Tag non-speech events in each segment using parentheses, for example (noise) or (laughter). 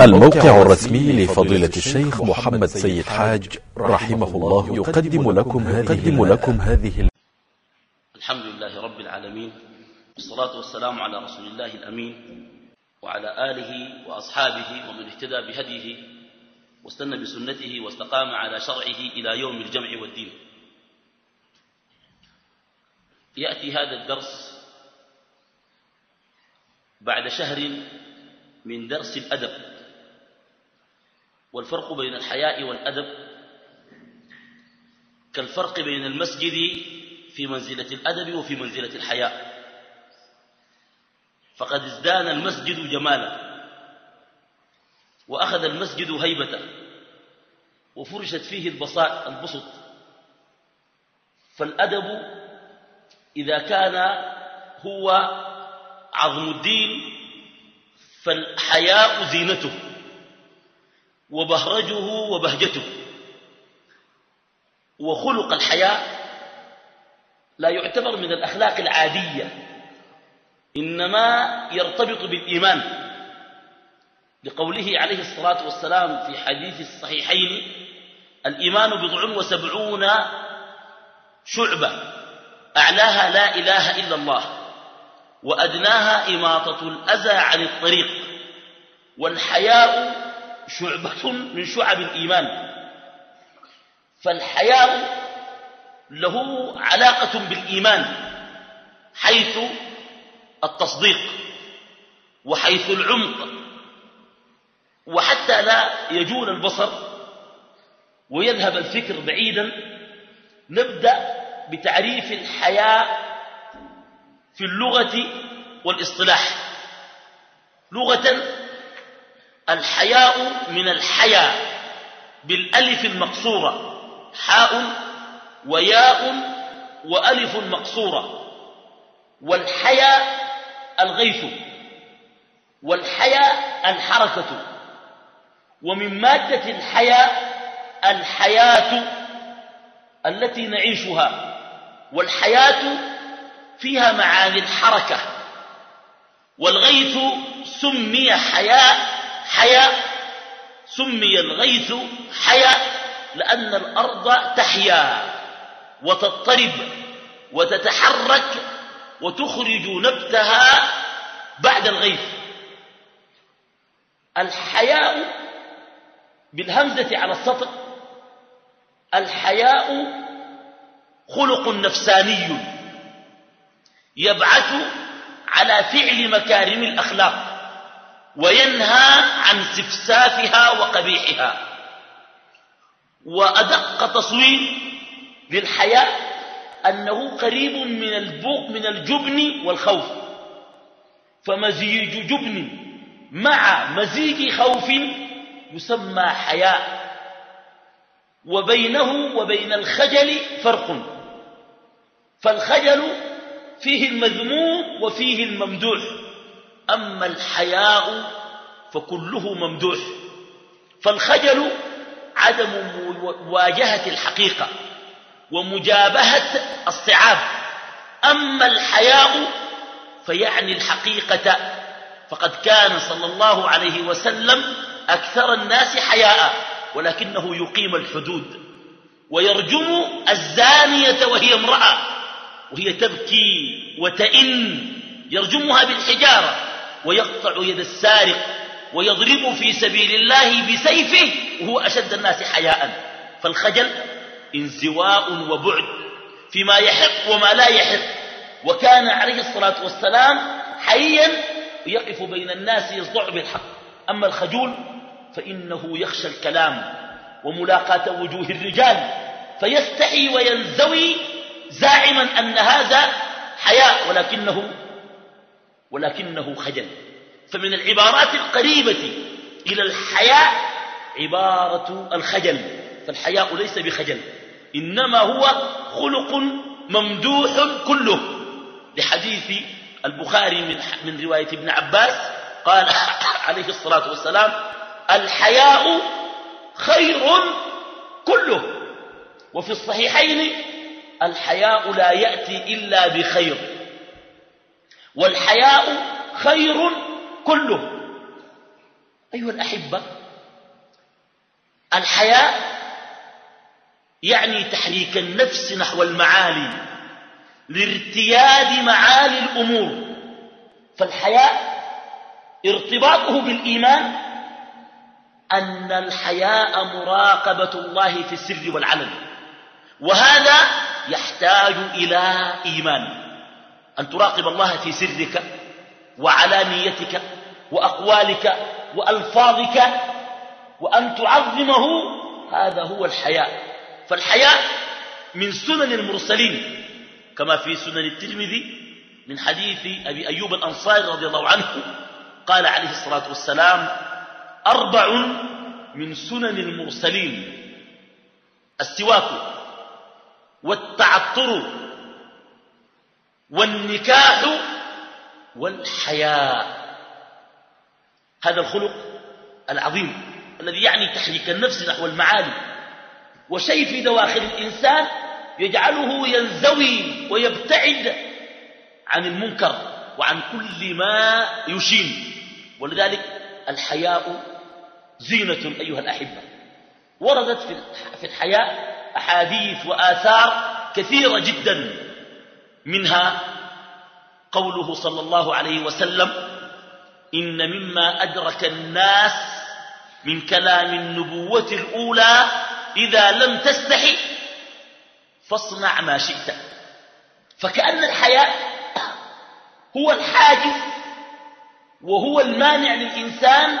الموقع الرسمي لفضيلة الشيخ محمد سيد حاج رحمه الله يقدم لكم هذه, لكم هذه الحمد لله رب العالمين والصلاة والسلام على رسول الله الأمين وعلى آله وأصحابه ومن اهتدى بهديه واستنى بسنته واستقام على شرعه إلى يوم الجمع والدين. يأتي هذا الدرس بعد شهر من درس الأدب. والفرق بين الحياء والأدب كالفرق بين المسجد في منزلة الأدب وفي منزلة الحياء. فقد ازدان المسجد جمالا وأخذ المسجد هيبته وفرشت فيه البساط البسط. فالأدب إذا كان هو عظم الدين فالحياء زينته. وبهرجه وبهجته. وخلق الحياة لا يعتبر من الأخلاق العادية إنما يرتبط بالإيمان. لقوله عليه الصلاة والسلام في حديث الصحيحين الإيمان بضع وسبعون شعبة أعلاها لا إله إلا الله وأدناها إماطة الأذى عن الطريق والحياء شعبة من شعب الإيمان. فالحياء له علاقة بالإيمان حيث التصديق وحيث العمق. وحتى لا يجول البصر ويذهب الفكر بعيدا نبدأ بتعريف الحياء في اللغة والاصطلاح. لغة الحياء من الحياء بالألف المقصورة حاء وياء وألف مقصورة. والحياء الغيث والحياء الحركة. ومن مادة الحياء الحياة التي نعيشها والحياة فيها معاني الحركة. والغيث سمي حياء حياء سمي الغيث حياء لأن الأرض تحيا وتضطرب وتتحرك وتخرج نبتها بعد الغيث. الحياء بالهمزة على السطر الحياء خلق نفساني يبعث على فعل مكارم الأخلاق. وينهى عن سفسافها وقبيحها. وأدق تصوير للحياء أنه قريب من البوق من الجبن والخوف. فمزيج جبن مع مزيج خوف يسمى حياء. وبينه وبين الخجل فرق. فالخجل فيه المذموم وفيه الممدوح. أما الحياء فكله ممدوح. فالخجل عدم مواجهة الحقيقة ومجابهة الصعاب. أما الحياء فيعني الحقيقة. فقد كان صلى الله عليه وسلم أكثر الناس حياء ولكنه يقيم الحدود. ويرجم الزانية وهي امرأة وهي تبكي وتئن يرجمها بالحجارة. ويقطع يد السارق ويضرب في سبيل الله بسيفه وهو أشد الناس حياء. فالخجل انزواء وبعد فيما يحق وما لا يحق. وكان عليه الصلاة والسلام حيا يقف بين الناس يصدع بالحق أما الخجول فإنه يخشى الكلام وملاقاة وجوه الرجال فيستحي وينزوي زاعما أن هذا حياء ولكنه ولكنه خجل. فمن العبارات القريبة إلى الحياء عبارة الخجل. فالحياء ليس بخجل إنما هو خلق ممدوح كله. لحديث البخاري من, من رواية ابن عباس قال (coughs) عليه الصلاة والسلام الحياء خير كله. وفي الصحيحين الحياء لا يأتي إلا بخير. والحياء خير كله. أيها الأحبة الحياء يعني تحريك النفس نحو المعالي لارتياد معالي الأمور. فالحياء ارتباطه بالإيمان أن الحياء مراقبة الله في السر والعلن وهذا يحتاج إلى إيمان. أن تراقب الله في سرك وعلانيتك وأقوالك وألفاظك وأن تعظمه. هذا هو الحياء. فالحياء من سنن المرسلين كما في سنن الترمذي من حديث أبي أيوب الأنصاري رضي الله عنه قال عليه الصلاة والسلام أربع من سنن المرسلين السواك والتعطر والنكاح والحياء. هذا الخلق العظيم الذي يعني تحريك النفس نحو المعالي وشيء في دواخل الإنسان يجعله ينزوي ويبتعد عن المنكر وعن كل ما يشين. ولذلك الحياء زينة أيها الأحبة. وردت في الحياء أحاديث وآثار كثيرة جدا. منها قوله صلى الله عليه وسلم إن مما أدرك الناس من كلام النبوة الأولى إذا لم تستحي فاصنع ما شئت. فكأن الحياء هو الحاجز وهو المانع للإنسان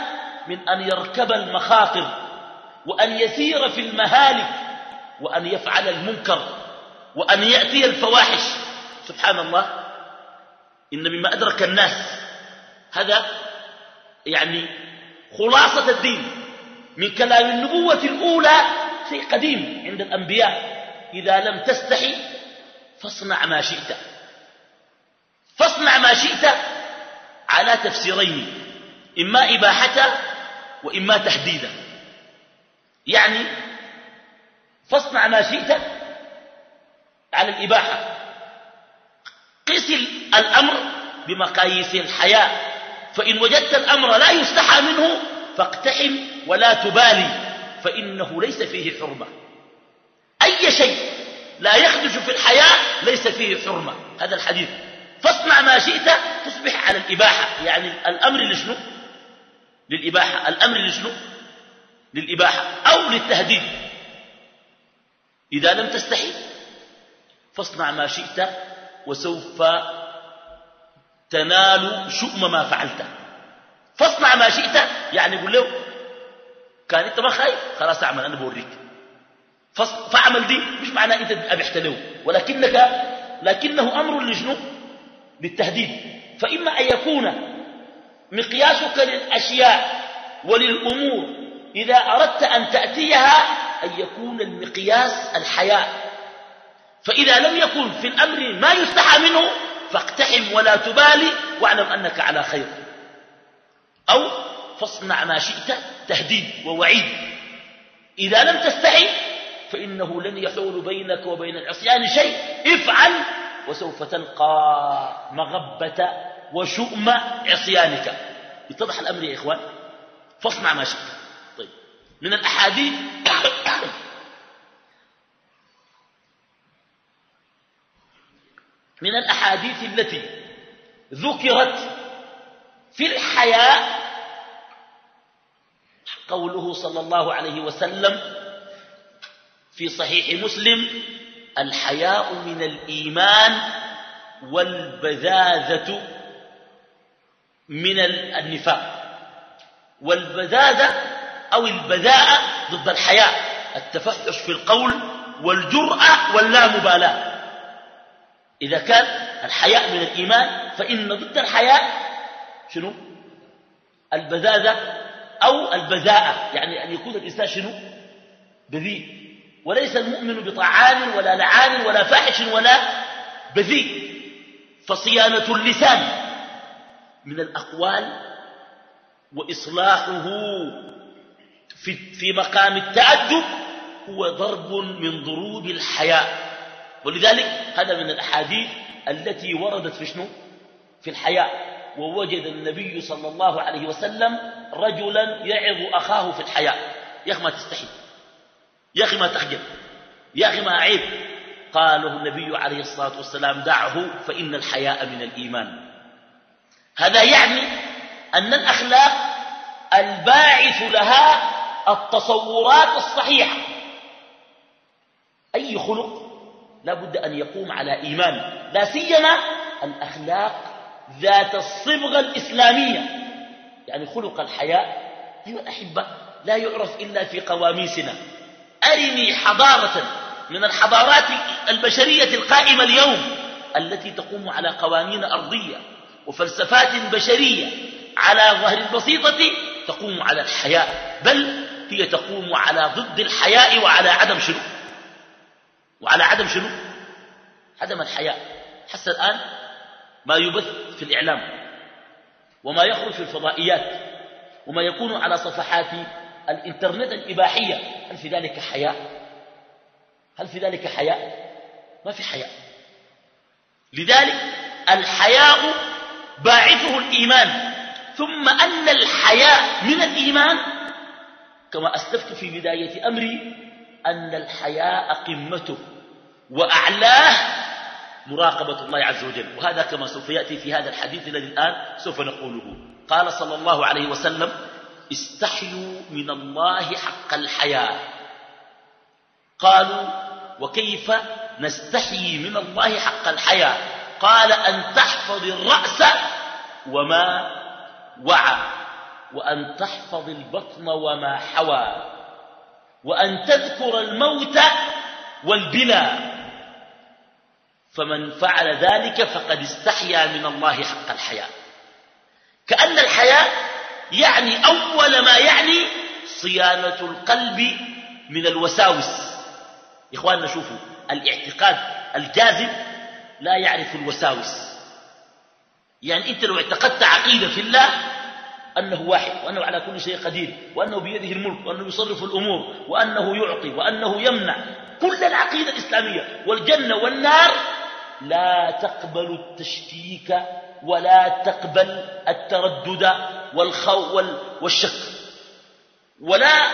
من أن يركب المخاطر وأن يسير في المهالك وأن يفعل المنكر وأن يأتي الفواحش. سبحان الله إن مما أدرك الناس هذا يعني خلاصة الدين من كلام النبوة الأولى شيء قديم عند الأنبياء إذا لم تستحي فاصنع ما شئت. فاصنع ما شئت على تفسيرين إما إباحة وإما تهديدا. يعني فاصنع ما شئت على الإباحة. قس الأمر بمقاييس الحياة فإن وجدت الأمر لا يستحى منه فاقتحم ولا تبالي فإنه ليس فيه حرمة. أي شيء لا يخدش في الحياة ليس فيه حرمة. هذا الحديث. فاصنع ما شئت تصبح على الإباحة. يعني الأمر لشنو؟ للإباحة. الأمر لشنو؟ للإباحة أو للتهديد. إذا لم تستحي فاصنع ما شئت وسوف تنال شؤم ما فعلت. فاصنع ما شئت. يعني قول له كان أنت ما خايف؟ خلاص أعمل أنا بوريك. فاعمل دي مش معناه أنت ابحت له ولكنك لكنه أمر لشنو للتهديد. فإما أن يكون مقياسك للأشياء وللأمور إذا أردت أن تأتيها أن يكون المقياس الحياء فإذا لم يكن في الأمر ما يستحى منه فاقتحم ولا تبالي واعلم أنك على خير. أو فاصنع ما شئت تهديد ووعيد. إذا لم تستحي فإنه لن يحول بينك وبين العصيان شيء. افعل وسوف تلقى مغبة وشؤم عصيانك. اتضح الأمر يا إخوان. فاصنع ما شئت. طيب. من الأحاديث من الأحاديث التي ذكرت في الحياء قوله صلى الله عليه وسلم في صحيح مسلم الحياء من الإيمان والبذاذة من النفاق. والبذاذة أو البذاءة ضد الحياء التفحش في القول والجرأة واللامبالاة. إذا كان الحياء من الإيمان فإن ضد الحياء شنو؟ البذاذة أو البذاءة. يعني أن يكون الإنسان شنو؟ بذيء. وليس المؤمن بطعان ولا لعان ولا فاحش ولا بذيء. فصيانة اللسان من الأقوال وإصلاحه في, مقام التأدب هو ضرب من ضروب الحياء. ولذلك هذا من الأحاديث التي وردت في شنو؟ في الحياة ووجد النبي صلى الله عليه وسلم رجلا يعظ أخاه في الحياة يا أخي ما تستحي. يا أخي ما تخجل. يا أخي ما عيب قاله النبي عليه الصلاة والسلام دعه فإن الحياء من الإيمان. هذا يعني أن الأخلاق الباعث لها التصورات الصحيحة. أي خلق؟ لا بد أن يقوم على إيمان. لا سيما الأخلاق ذات الصبغة الإسلامية. يعني خلق الحياء أيها الأحبة لا يعرف إلا في قواميسنا. أرني حضارة من الحضارات البشرية القائمة اليوم التي تقوم على قوانين أرضية وفلسفات بشرية على ظهر البسيطة تقوم على الحياء بل هي تقوم على ضد الحياء وعلى عدم شنو؟ وعلى عدم شنو؟ عدم الحياء. حتى الآن ما يبث في الإعلام وما يخرج في الفضائيات وما يكون على صفحات الإنترنت الإباحية. هل في ذلك حياء؟ هل في ذلك حياء؟ ما في حياء. لذلك الحياء باعثه الإيمان. ثم أن الحياء من الإيمان كما أسلفت في بداية أمري أن الحياء قمته. وأعلاه مراقبة الله عز وجل. وهذا كما سوف يأتي في هذا الحديث الذي الآن سوف نقوله. قال صلى الله عليه وسلم استحيوا من الله حق الحياء قالوا وكيف نستحيي من الله حق الحياء قال أن تحفظ الرأس وما وعى وأن تحفظ البطن وما حوى وأن تذكر الموت والبلا فمن فعل ذلك فقد استحيا من الله حق الحياء كأن الحياء يعني أول ما يعني صيانة القلب من الوساوس. إخواننا شوفوا الاعتقاد الجازم لا يعرف الوساوس. يعني أنت لو اعتقدت عقيدة في الله أنه واحد وأنه على كل شيء قدير وأنه بيده الملك وأنه يصرف الأمور وأنه يعطي وأنه يمنع. كل العقيدة الإسلامية والجنة والنار لا تقبل التشكيك ولا تقبل التردد والخو والشك. ولا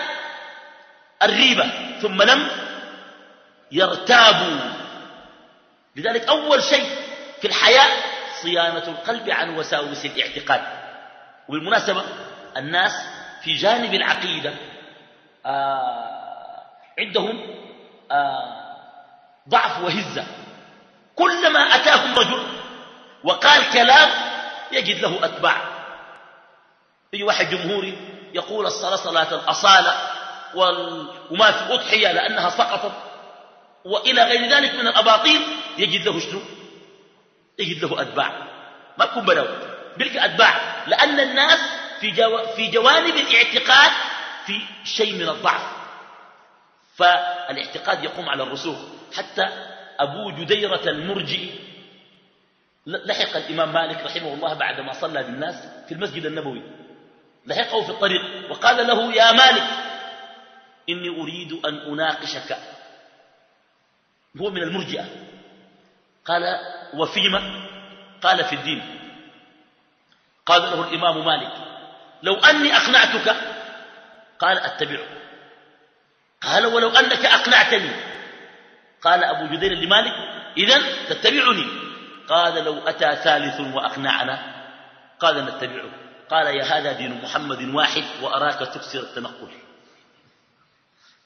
الريبة. ثم لم يرتابوا. لذلك أول شيء في الحياة صيانة القلب عن وساوس الاعتقاد. وبالمناسبة الناس في جانب العقيدة آه عندهم آه ضعف وهزة. كلما أتاهم رجل وقال كلام يجد له أتباع. في واحد جمهوري يقول الصلاة صلاة الأصالة وما في أضحية لأنها سقطت وإلى غير ذلك من الأباطيل يجد له شنو؟ يجد له أتباع. ما تكون بلو بلقى أتباع. لأن الناس في, جو في جوانب الاعتقاد في شيء من الضعف. فالاعتقاد يقوم على الرسوخ. حتى أبو جديرة المرجئ لحق الإمام مالك رحمه الله بعدما صلى بالناس في المسجد النبوي. لحقه في الطريق وقال له يا مالك إني أريد أن أناقشك. هو من المرجئة. قال وفيما؟ قال في الدين. قال له الإمام مالك لو أني أقنعتك. قال أتبعه قال ولو أنك أقنعتني. قال أبو جدير لمالك إذن تتبعني. قال لو أتى ثالث وأقنعنا. قال نتبعه قال يا هذا دين محمد واحد وأراك تكسر التنقل.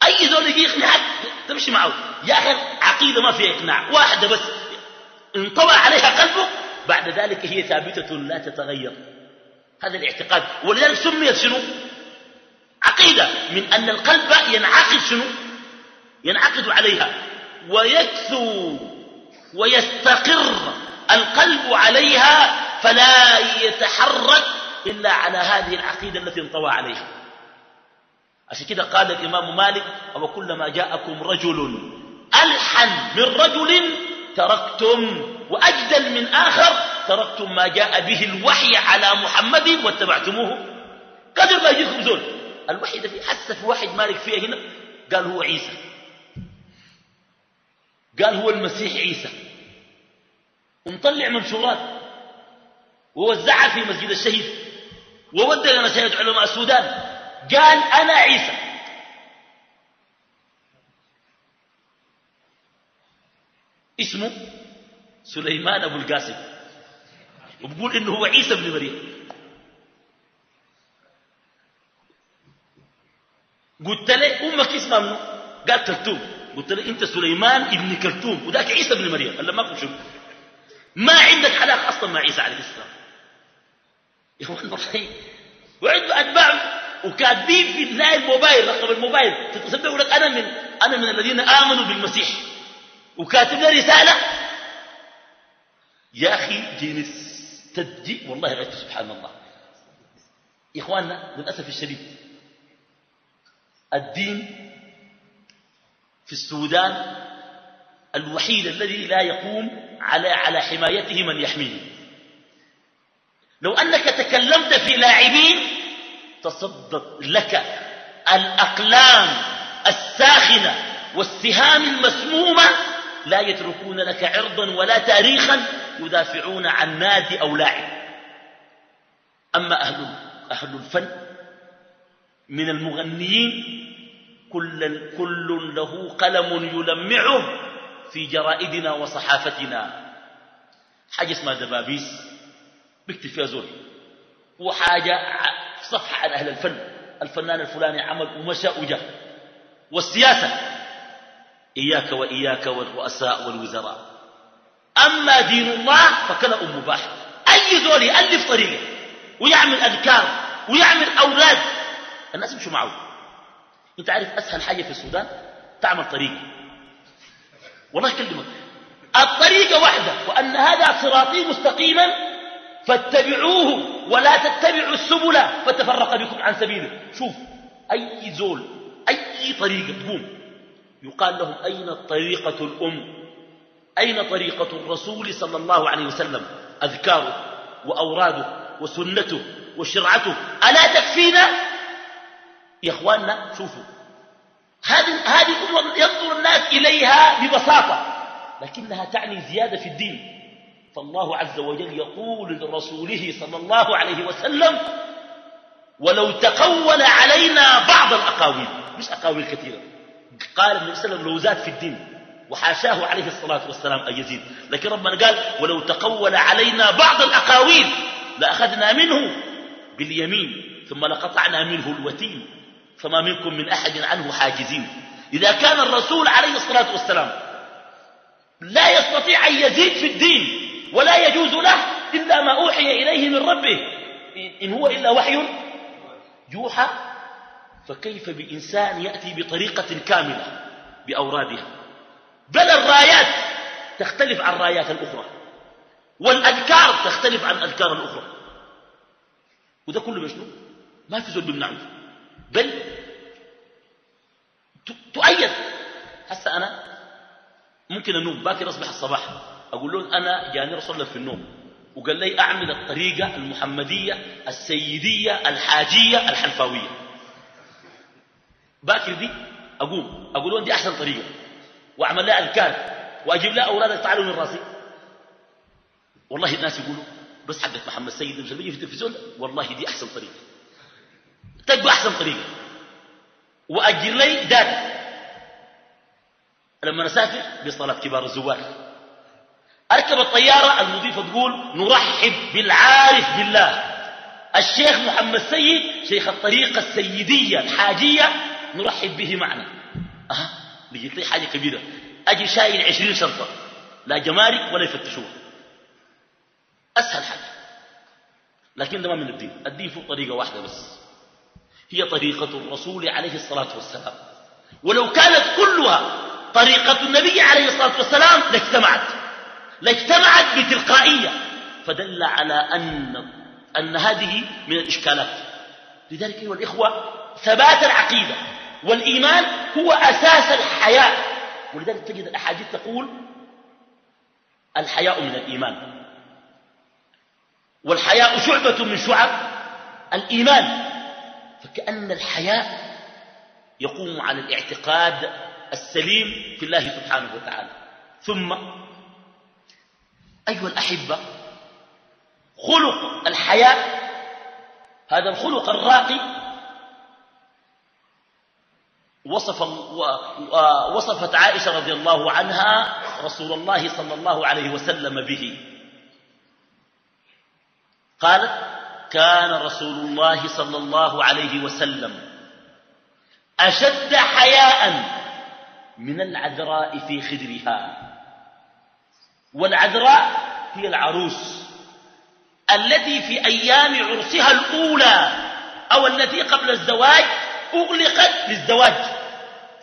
أي زول يجي يقنعك تمشي معه. يا أخي عقيدة ما فيها إقناع واحدة بس. انطبع عليها قلبك بعد ذلك هي ثابتة لا تتغير. هذا الاعتقاد. ولذلك سميت شنو؟ عقيدة. من أن القلب ينعقد شنو؟ ينعقد عليها. ويكثو ويستقر القلب عليها فلا يتحرك إلا على هذه العقيدة التي انطوى عليها. عشان كده قال الإمام مالك أو كلما جاءكم رجل ألحن من رجل تركتم وأجدل من آخر تركتم ما جاء به الوحي على محمد واتبعتموه. قدر ما يجيكم زول الوحي ده في حتى في واحد مالك فيه هنا قال هو عيسى. قال هو المسيح عيسى. ومطلع منشورات ووزعها في مسجد الشهيد. وودى سيد علماء السودان. قال أنا عيسى. اسمه سليمان أبو القاسم. وبقول إنه هو عيسى بن مريم. قلت له أمك اسمها منه قال كلثوم قلت له أنت سليمان ابن كلثوم وذاك عيسى بن مريم. قال ما شو ما عندك علاقة أصلا مع عيسى عليه السلام. يا اخوان والله وعنده أتباع وكاتبين في زي الموبايل رقم الموبايل. تتصل يقول لك أنا من أنا من الذين آمنوا بالمسيح. وكاتب له رسالة. يا أخي جيني تدي والله غيرت سبحان الله. يا إخواننا للأسف الشديد الدين في السودان الوحيد الذي لا يقوم على على حمايته من يحميه. لو أنك تكلمت في لاعبين تصدت لك الأقلام الساخنة والسهام المسمومة لا يتركون لك عرضا ولا تاريخا يدافعون عن نادي أو لاعب. أما أهل, أهل الفن من المغنيين كل, كل له قلم يلمعه في جرائدنا وصحافتنا. حاجة اسمها دبابيس. بيكتب فيها زول. وحاجة صفحة عن أهل الفن. الفنان الفلاني عمل ومشى وجه. والسياسة. إياك وإياك والرؤساء والوزراء. أما دين الله فكلام مباح أي زول يألف طريقة ويعمل أذكار ويعمل أولاد. الناس يمشوا معه. انت عارف أسهل حاجة في السودان؟ تعمل طريقة والله أكلمك الطريقة واحدة وأن هذا صراطي مستقيما فاتبعوه ولا تتبعوا السبل فتفرق بكم عن سبيله. شوف أي زول أي طريقة تقوم يقال لهم أين الطريقة الأم؟ أين طريقة الرسول صلى الله عليه وسلم؟ أذكاره وأوراده وسنته وشرعته. ألا تكفينا؟ يا إخواننا شوفوا. هذه هذه ينظر الناس إليها ببساطة لكنها تعني زيادة في الدين. فالله عز وجل يقول لرسوله صلى الله عليه وسلم ولو تقول علينا بعض الأقاويل. مش أقاويل كثيرة. قال النبي صلى الله عليه وسلم لو زاد في الدين وحاشاه عليه الصلاة والسلام أن يزيد. لكن ربنا قال ولو تقول علينا بعض الأقاويل لأخذنا منه باليمين ثم لقطعنا منه الوتين. فما منكم من أحد عنه حاجزين. إذا كان الرسول عليه الصلاة والسلام لا يستطيع أن يزيد في الدين ولا يجوز له إلا ما أوحي إليه من ربه. إن هو إلا وحي يوحى فكيف بإنسان يأتي بطريقة كاملة بأورادها؟ بل الرايات تختلف عن رايات الأخرى والأذكار تختلف عن أذكار الأخرى. وده كله مشنو ما في زول بيمنعه. بل تؤيد. هسه أنا ممكن أنوم باكر أصبح الصباح. أقول لهم أنا جاني رسول الله في النوم وقال لي أعمل الطريقة المحمدية السيدية الحاجية الحلفاوية باكر دي أقوم أقول لهم دي أحسن طريقة. وأعمل لها أذكار وأجيب لها أولادك تعالوا من راسي. والله الناس يقولوا بس حقت محمد سيد مش في التلفزيون والله دي أحسن طريقة. تبقى أحسن طريقة. وأجر لي ذات. لما نسافر بصلاة كبار الزوار. أركب الطيارة المضيفة تقول نرحب بالعارف بالله. الشيخ محمد سيد شيخ الطريقة السيدية الحاجية نرحب به معنا. أه لقيت لي حاجة كبيرة. أجي شايل عشرين شرطة. لا جمارك ولا يفتشوها. أسهل حاجة. لكن ده ما من الدين. الدين فيه طريقة واحدة بس. هي طريقة الرسول عليه الصلاة والسلام. ولو كانت كلها طريقة النبي عليه الصلاة والسلام لاجتمعت. لاجتمعت بتلقائية. فدل على أن, أن هذه من الإشكالات. لذلك أيها الإخوة ثبات العقيدة والإيمان هو أساس الحياة. ولذلك تجد الأحاديث تقول الحياء من الإيمان. والحياء شعبة من شعب الإيمان. فكأن الحياء يقوم على الاعتقاد السليم في الله سبحانه وتعالى. ثم أيها الأحبة خلق الحياء هذا الخلق الراقي وصف وصفت عائشة رضي الله عنها رسول الله صلى الله عليه وسلم به. قالت كان رسول الله صلى الله عليه وسلم أشد حياء من العذراء في خدرها. والعذراء هي العروس التي في أيام عرسها الأولى أو التي قبل الزواج أغلقت للزواج.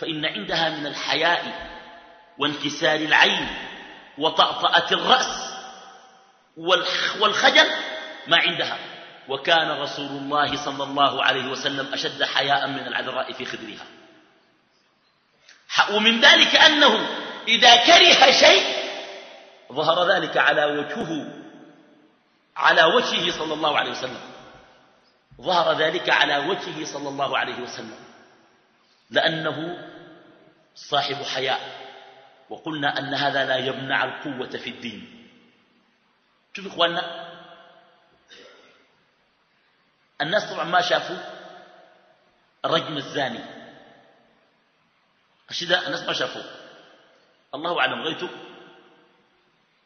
فإن عندها من الحياء وانكسار العين وطأطأة الرأس والخجل ما عندها. وكان رسول الله صلى الله عليه وسلم أشد حياء من العذراء في خدرها. ومن ذلك أنه إذا كره شيء ظهر ذلك على وجهه على وجهه صلى الله عليه وسلم. ظهر ذلك على وجهه صلى الله عليه وسلم. لأنه صاحب حياء. وقلنا أن هذا لا يمنع القوة في الدين. شوف إخواننا الناس طبعا ما شافوا الرجم الزاني. ده الناس ما شافوه. الله أعلم غيته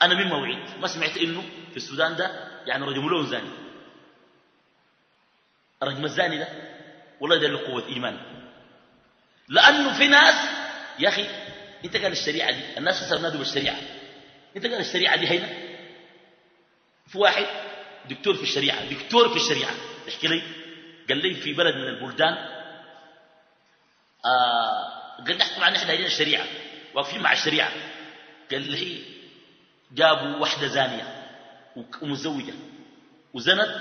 أنا من موعد ما سمعت إنه في السودان ده يعني رجموا له زاني. الرجم الزاني ده والله ده له قوة إيمان. لأنه في ناس يا أخي أنت قال الشريعة دي الناس هسه نادوا بالشريعة. أنت قال الشريعة دي هنا في واحد دكتور في الشريعة دكتور في الشريعة. يحكي لي. قال لي في بلد من البلدان آه قال لي طبعا إحنا دايرين الشريعة واقفين مع الشريعة. قال لي جابوا واحدة زانية ومزوجة وزنت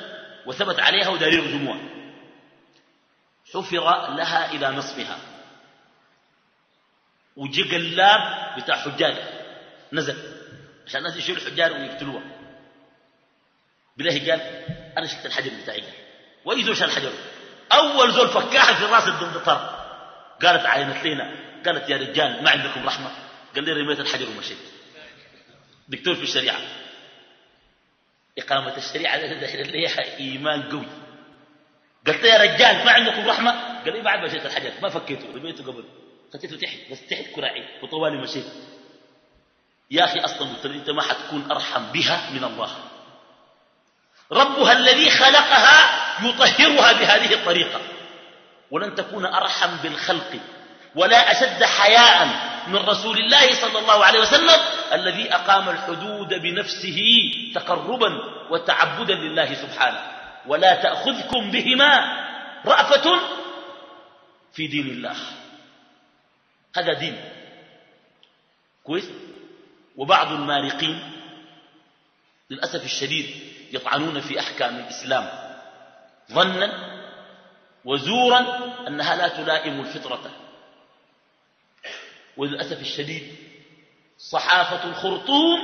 وثبت عليها ودارين رجموها حفر لها إلى نصفها. وجي قلاب بتاع حجاج نزل عشان الناس يشيلوا الحجار ويقتلوها. بالله قال أنا شلت الحجر بتاعي. قال وأي زول شال الحجر؟ أول زول فكاها في رأس الدندطار قالت عينت لينا قالت يا رجال ما عندكم رحمة؟ قال لي رميت الحجر ومشيت. دكتور في الشريعة. إقامة الشريعة ليها إيمان قوي. قلت يا رجال ما عندكم رحمة؟ قال لي بعد مشيت الحجر ما فكيته رميته قبل. خطيته تحت بس تحت كراعي. وطوالي مشيت. يا أخي أصلا قلت أنت ما حتكون أرحم بها من الله. ربها الذي خلقها يطهرها بهذه الطريقة. ولن تكون أرحم بالخلق ولا أشد حياء من رسول الله صلى الله عليه وسلم الذي أقام الحدود بنفسه تقربا وتعبدا لله سبحانه. ولا تأخذكم بهما رأفة في دين الله. هذا دين. كويس؟ وبعض المارقين للأسف الشديد يطعنون في أحكام الإسلام. ظنا وزورا أنها لا تلائم الفطرة. وللأسف الشديد صحافة الخرطوم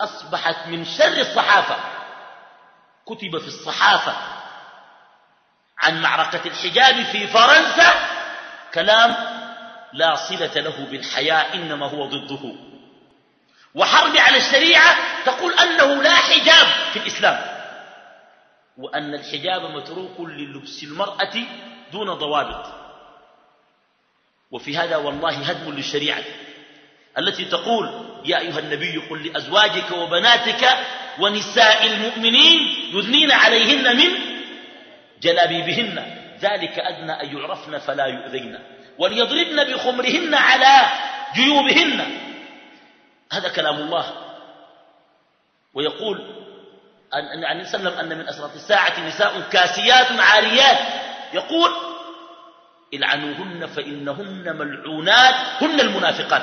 أصبحت من شر الصحافة. كتب في الصحافة عن معركة الحجاب في فرنسا كلام لا صلة له بالحياة إنما هو ضده. وحرب على الشريعة تقول أنه لا حجاب في الإسلام. وأن الحجاب متروك للبس المرأة دون ضوابط. وفي هذا والله هدم للشريعة التي تقول يا أيها النبي قل لأزواجك وبناتك ونساء المؤمنين يدنين عليهن من جلابيبهن. ذلك أدنى أن يعرفن فلا يؤذين. وليضربن بخمرهن على جيوبهن. هذا كلام الله. ويقول أن عن وسلم أن من أسرة الساعة نساء كاسيات عاريات. يقول إلعنوهن فإنهن ملعونات هن المنافقات.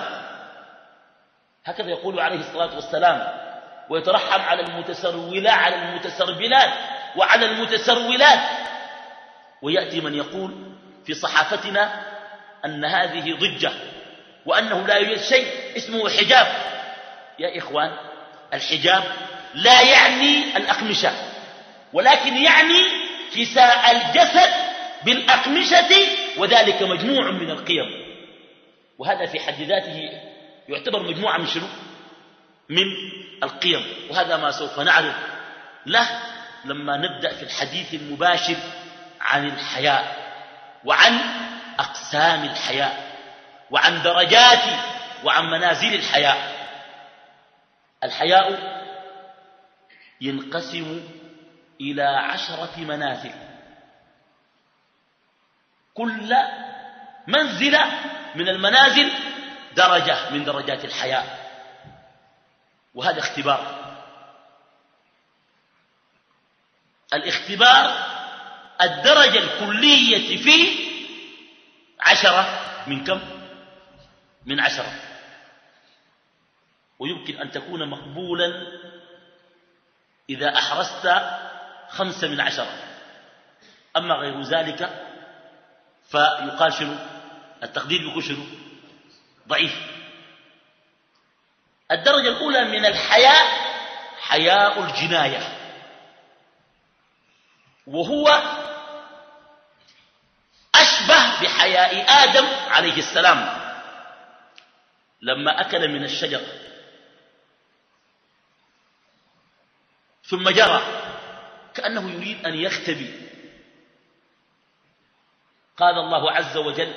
هكذا يقول عليه الصلاة والسلام. ويترحم على المتسرولات على المتسربلات وعلى المتسرولات. ويأتي من يقول في صحافتنا أن هذه ضجة وأنه لا يوجد شيء اسمه حجاب. يا إخوان الحجاب لا يعني الأقمشة ولكن يعني كساء الجسد بالأقمشة وذلك مجموع من القيم. وهذا في حد ذاته يعتبر مجموعة من شنو؟ من القيم. وهذا ما سوف نعرض له لما نبدأ في الحديث المباشر عن الحياء وعن أقسام الحياء وعن درجات وعن منازل الحياء. الحياء ينقسم إلى عشرة منازل كل منزلة من المنازل درجة من درجات الحياء. وهذا اختبار. الاختبار الدرجة الكلية فيه عشرة. من كم؟ من عشرة. ويمكن أن تكون مقبولا إذا أحرزت خمسة من عشرة. أما غير ذلك فيقال شنو؟ التقدير يكون شنو؟ ضعيف. الدرجة الأولى من الحياء حياء الجناية. وهو أشبه بحياء آدم عليه السلام. لما أكل من الشجر ثم جرى. كأنه يريد أن يختبي. قال الله عز وجل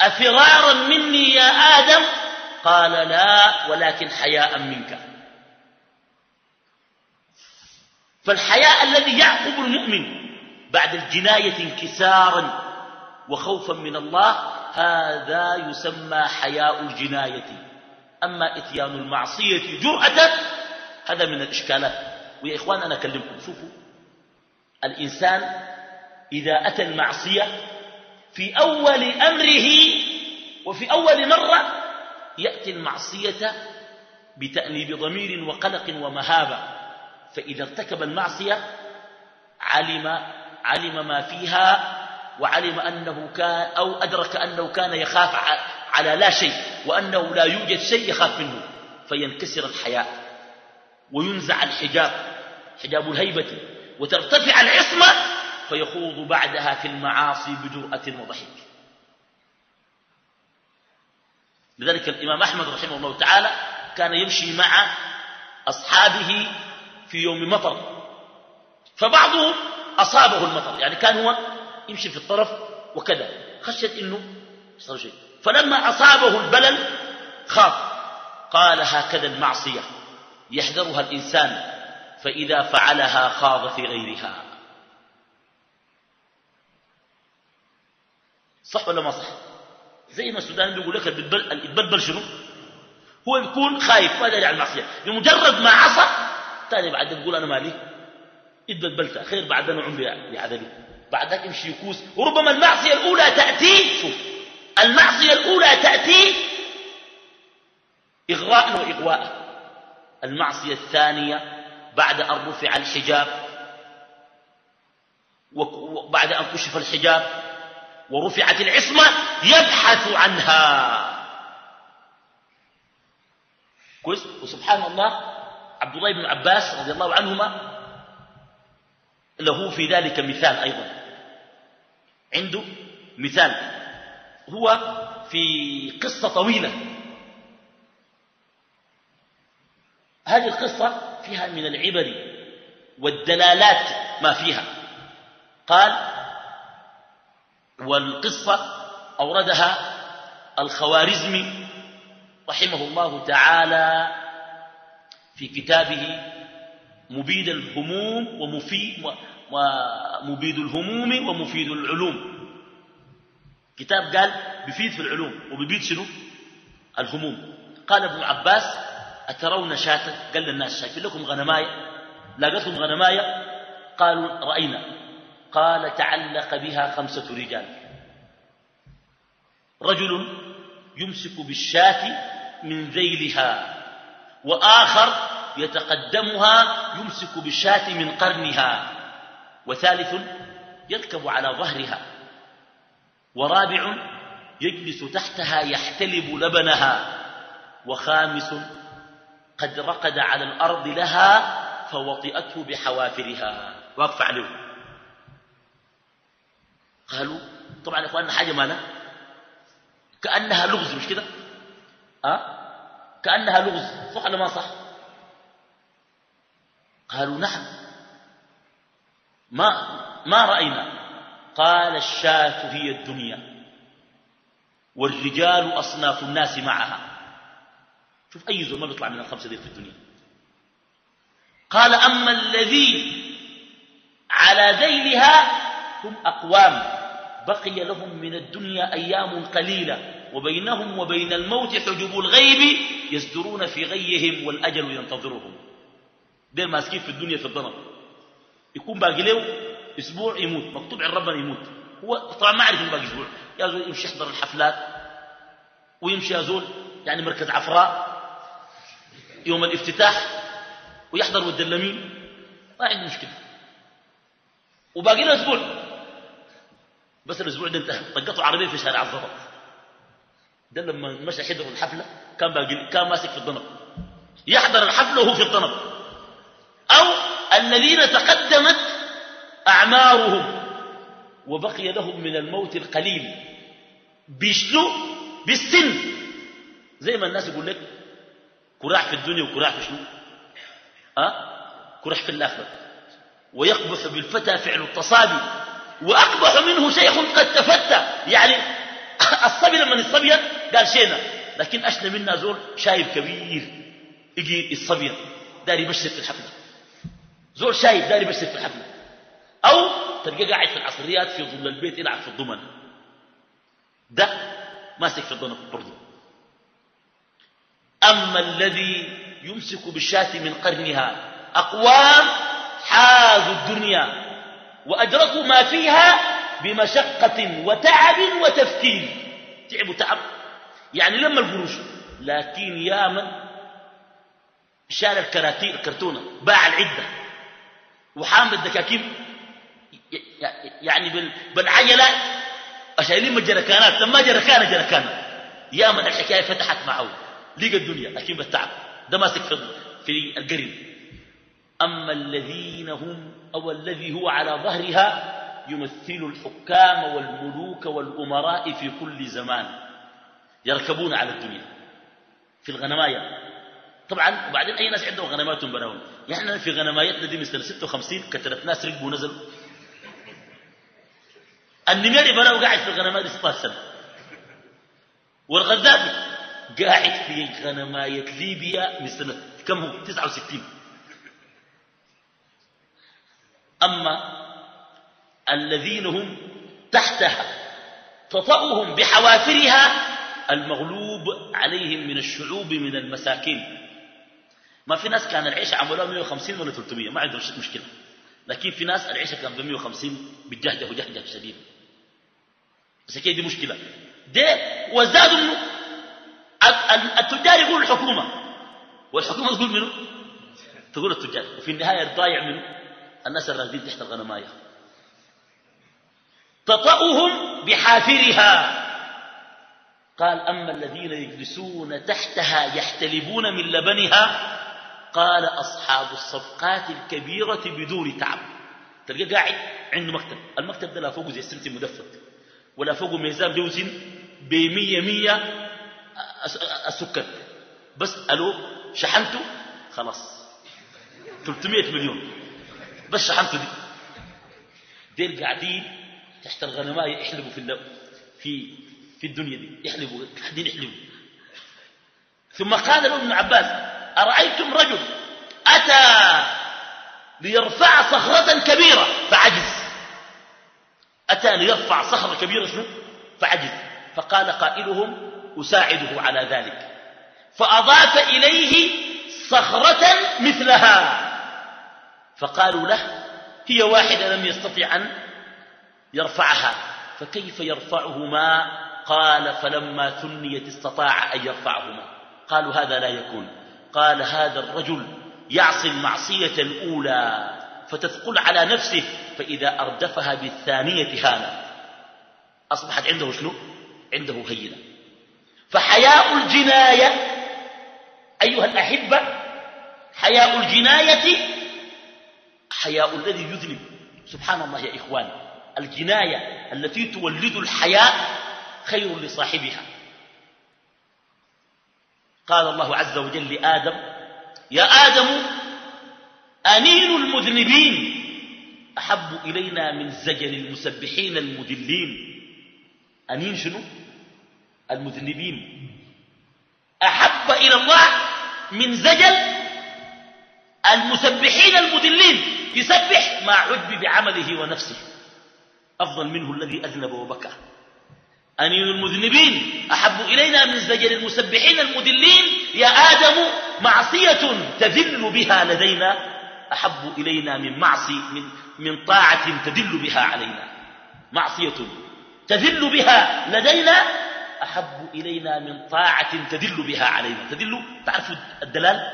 أفرارا مني يا آدم؟ قال لا ولكن حياء منك. فالحياء الذي يعقب المؤمن بعد الجناية انكسارا وخوفا من الله هذا يسمى حياء الجناية. أما إتيان المعصية جرأة هذا من الإشكالات. ويا إخوان أنا أكلمكم. شوفوا الإنسان إذا أتى المعصية في أول أمره وفي أول مرة يأتي المعصية بتأنيب ضمير وقلق ومهابة. فإذا ارتكب المعصية علم, علم ما فيها وعلم أنه كان أو أدرك أنه كان يخاف على لا شيء وأنه لا يوجد شيء يخاف منه فينكسر الحياء وينزع الحجاب حجاب الهيبة وترتفع العصمة فيخوض بعدها في المعاصي بجرأة وضحك. لذلك الإمام أحمد رحمه الله تعالى كان يمشي مع أصحابه في يوم مطر فبعضهم أصابه المطر يعني كان هو يمشي في الطرف وكذا خشيت إنه يصير شيء. فلما أصابه البلل خاف قال هكذا المعصية. يحذرها الإنسان فإذا فعلها خاض في غيرها. صح ولا ما صح؟ زي ما السودان بيقول لك البلبل شنو؟ هو بيكون خايف ما داري على المعصية. بمجرد ما عصى تاني بعد تقول أنا مالي؟ اتبلبلت خير بعد أنا عمري لعدلي بعدك يمشي يكوس. وربما المعصية الأولى تأتي شوف. المعصية الأولى تأتي إغراء وإغواء. المعصية الثانية بعد أن رفع الحجاب وبعد أن كشف الحجاب ورفعت العصمة يبحث عنها. كويس؟ وسبحان الله عبد الله بن عباس رضي الله عنهما له في ذلك مثال أيضا. عنده مثال. هو في قصة طويلة. هذه القصة فيها من العبر والدلالات ما فيها. قال والقصة أوردها الخوارزمي رحمه الله تعالى في كتابه مبيد الهموم ومفيد ومبيد الهموم ومفيد العلوم. كتاب قال بفيد في العلوم وبيبيد شنو؟ الهموم. قال ابن عباس أترون شاة؟ قال للناس شايفين لكم غنماية؟ لاقتهم غنماية؟ قالوا رأينا. قال تعلق بها خمسة رجال. رجل يمسك بالشاة من ذيلها وآخر يتقدمها يمسك بالشاة من قرنها وثالث يركب على ظهرها ورابع يجلس تحتها يحتلب لبنها وخامس قد رقد على الأرض لها فوطئته بحوافرها. واقف عليه. قالوا طبعا يا إخواننا حاجة مالها كأنها لغز مش كده؟ أه؟ كأنها لغز. صح ولا ما صح؟ قالوا نعم. ما, ما رأينا؟ قال الشاة هي الدنيا والرجال أصناف الناس معها. شوف أي زول ما بيطلع من الخمسة دي في الدنيا. قال أما الذي على ذيلها هم أقوام. بقي لهم من الدنيا أيام قليلة. وبينهم وبين الموت حجب الغيب يزدرون في غيهم والأجل ينتظرهم. دين ماسكين في الدنيا في الضنب يكون باقي له أسبوع يموت. مكتوب عن ربنا يموت. هو طبعا ما عرف باقي أسبوع. يا زول يمشي يحضر الحفلات ويمشي يا زول يعني مركز عفراء. يوم الافتتاح ويحضر والدلمين ما عنده مشكلة. وباقي له أسبوع. بس الأسبوع ده انتهى. طقته عربية في شارع الضبط. ده لما مشى حضر الحفلة كان باقي كان ماسك في الضنب. يحضر الحفلة وهو في الضنب. أو الذين تقدمت أعمارهم وبقي لهم من الموت القليل. بيشلو بالسن. زي ما الناس يقول لك كراع في الدنيا وكراع في شنو؟ أه؟ كراع في الآخرة. ويقبح بالفتى فعل التصابي وأقبح منه شيخ قد تفتى. يعني (laughs) الصبي لما الصبي قال شينا لكن أشنى منا زول شايب كبير. يجي الصبي داري يبشر في الحفلة. زول شايب داري يبشر في الحفلة. أو تلقى قاعد في العصريات في ظل البيت يلعب في الضمن. ده ماسك في الضمن برضه أما الذي يمسك بالشاة من قرنها أقوام حازوا الدنيا وأدركوا ما فيها بمشقة وتعب وتفكير. تعب. وتعب يعني لما القروش لكن يا من؟ شال الكراتين الكرتونة باع العدة. وحامل الدكاكين يعني بالعجلات أشايلين من الجركانات لما جركانة جركانة. يا من الحكاية فتحت معه. لقى الدنيا لكن بالتعب ده ماسك في في القرن أما الذين هم أو الذي هو على ظهرها يمثل الحكام والملوك والأمراء في كل زمان. يركبون على الدنيا. في الغنماية. طبعا وبعدين أي ناس عندهم غنمات بناون يعني في غنمايتنا دي مثل 56 كثرت ناس ركبوا ونزلوا. النميري بناو قاعد في الغنماية دي 16 سنة. والغذابي قاعد في غنماية ليبيا من سنة كم هو؟ 69 أما الذين هم تحتها تطأهم بحوافرها المغلوب عليهم من الشعوب من المساكين. ما في ناس كان العيش عملوها 150 ولا 300 ما عندهم مشكلة. لكن في ناس العيشة كان ب 150 بالجهده وجهده شديد. بس دي مشكلة. ده وزادوا منه التجار يقولوا الحكومة. والحكومة تقول منه تقول التجار. وفي النهاية الضايع منه الناس الراقدين تحت الغنماية. تطأهم بحافرها. قال أما الذين يجلسون تحتها يحتلبون من لبنها قال أصحاب الصفقات الكبيرة بدون تعب. تلقى قاعد عنده مكتب. المكتب ده لا فوقه زي السلسل مدفت ولا فوقه ميزان بيوزن بمية مية السكر. بس ألو شحنته؟ خلاص. 300 مليون. بس شحنته دي. دير قاعدين تحت الغنماء يحلبوا في في في الدنيا دي. يحلبوا قاعدين يحلبوا. ثم قال له ابن عباس أرأيتم رجل أتى ليرفع صخرة كبيرة؟ فعجز. أتى ليرفع صخرة كبيرة شنو؟ فعجز. فقال قائلهم أساعده على ذلك. فأضاف إليه صخرة مثلها. فقالوا له هي واحدة لم يستطع أن يرفعها. فكيف يرفعهما؟ قال فلما ثنيت استطاع أن يرفعهما. قالوا هذا لا يكون. قال هذا الرجل يعصي المعصية الأولى فتثقل على نفسه فإذا أردفها بالثانية هانت أصبحت عنده شنو؟ عنده هينة. فحياء الجناية. أيها الأحبة حياء الجناية حياء الذي يذنب. سبحان الله يا إخواني الجناية التي تولد الحياء خير لصاحبها. قال الله عز وجل لآدم يا آدم أنين المذنبين؟ أحب إلينا من زجر المسبحين المذلين. أنين شنو؟ المذنبين. أحب إلى الله من زجل المسبحين المذلين. يسبح مع عجب بعمله ونفسه. أفضل منه الذي أذنب وبكى. أنين المذنبين. أحب إلينا من زجر المسبحين المذلين. يا آدم معصية تذل بها لدينا. أحب إلينا من معصي من, من طاعة تدل بها علينا. معصية تدل بها لدينا. أحب إلينا من طاعة تدل بها علينا. تدل؟ تعرف الدلال؟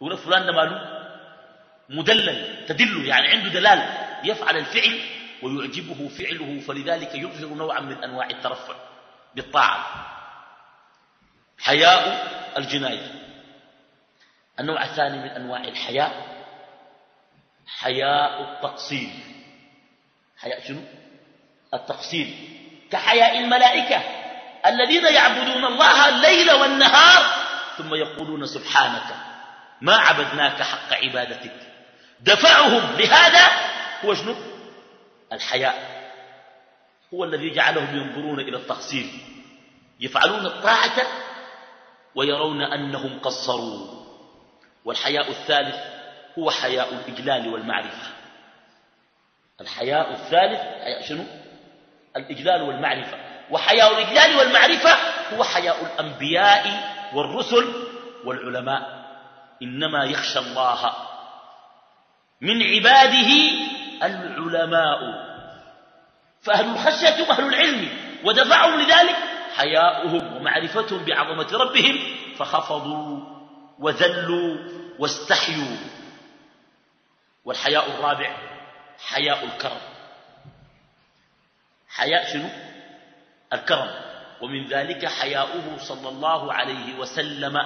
يقول فلان ماله؟ مدلل. تدل يعني عنده دلال. يفعل الفعل ويعجبه فعله فلذلك يظهر نوعا من أنواع الترفع بالطاعة. حياء الجناية. النوع الثاني من أنواع الحياء حياء التقصير. حياء شنو؟ التقصير. كحياء الملائكة الذين يعبدون الله الليل والنهار ثم يقولون سبحانك ما عبدناك حق عبادتك. دفعهم لهذا هو شنو؟ الحياء. هو الذي جعلهم ينظرون إلى التقصير يفعلون الطاعة ويرون أنهم قصروا والحياء الثالث هو حياء الإجلال والمعرفة. الحياء الثالث حياء شنو؟ الإجلال والمعرفة. وحياء الإجلال والمعرفة هو حياء الأنبياء والرسل والعلماء. إنما يخشى الله من عباده العلماء. فأهل الخشية أهل العلم ودفعهم لذلك حياؤهم ومعرفتهم بعظمة ربهم. فخفضوا وذلوا واستحيوا. والحياء الرابع حياء الكرم. حياء شنو؟ الكرم. ومن ذلك حياؤه صلى الله عليه وسلم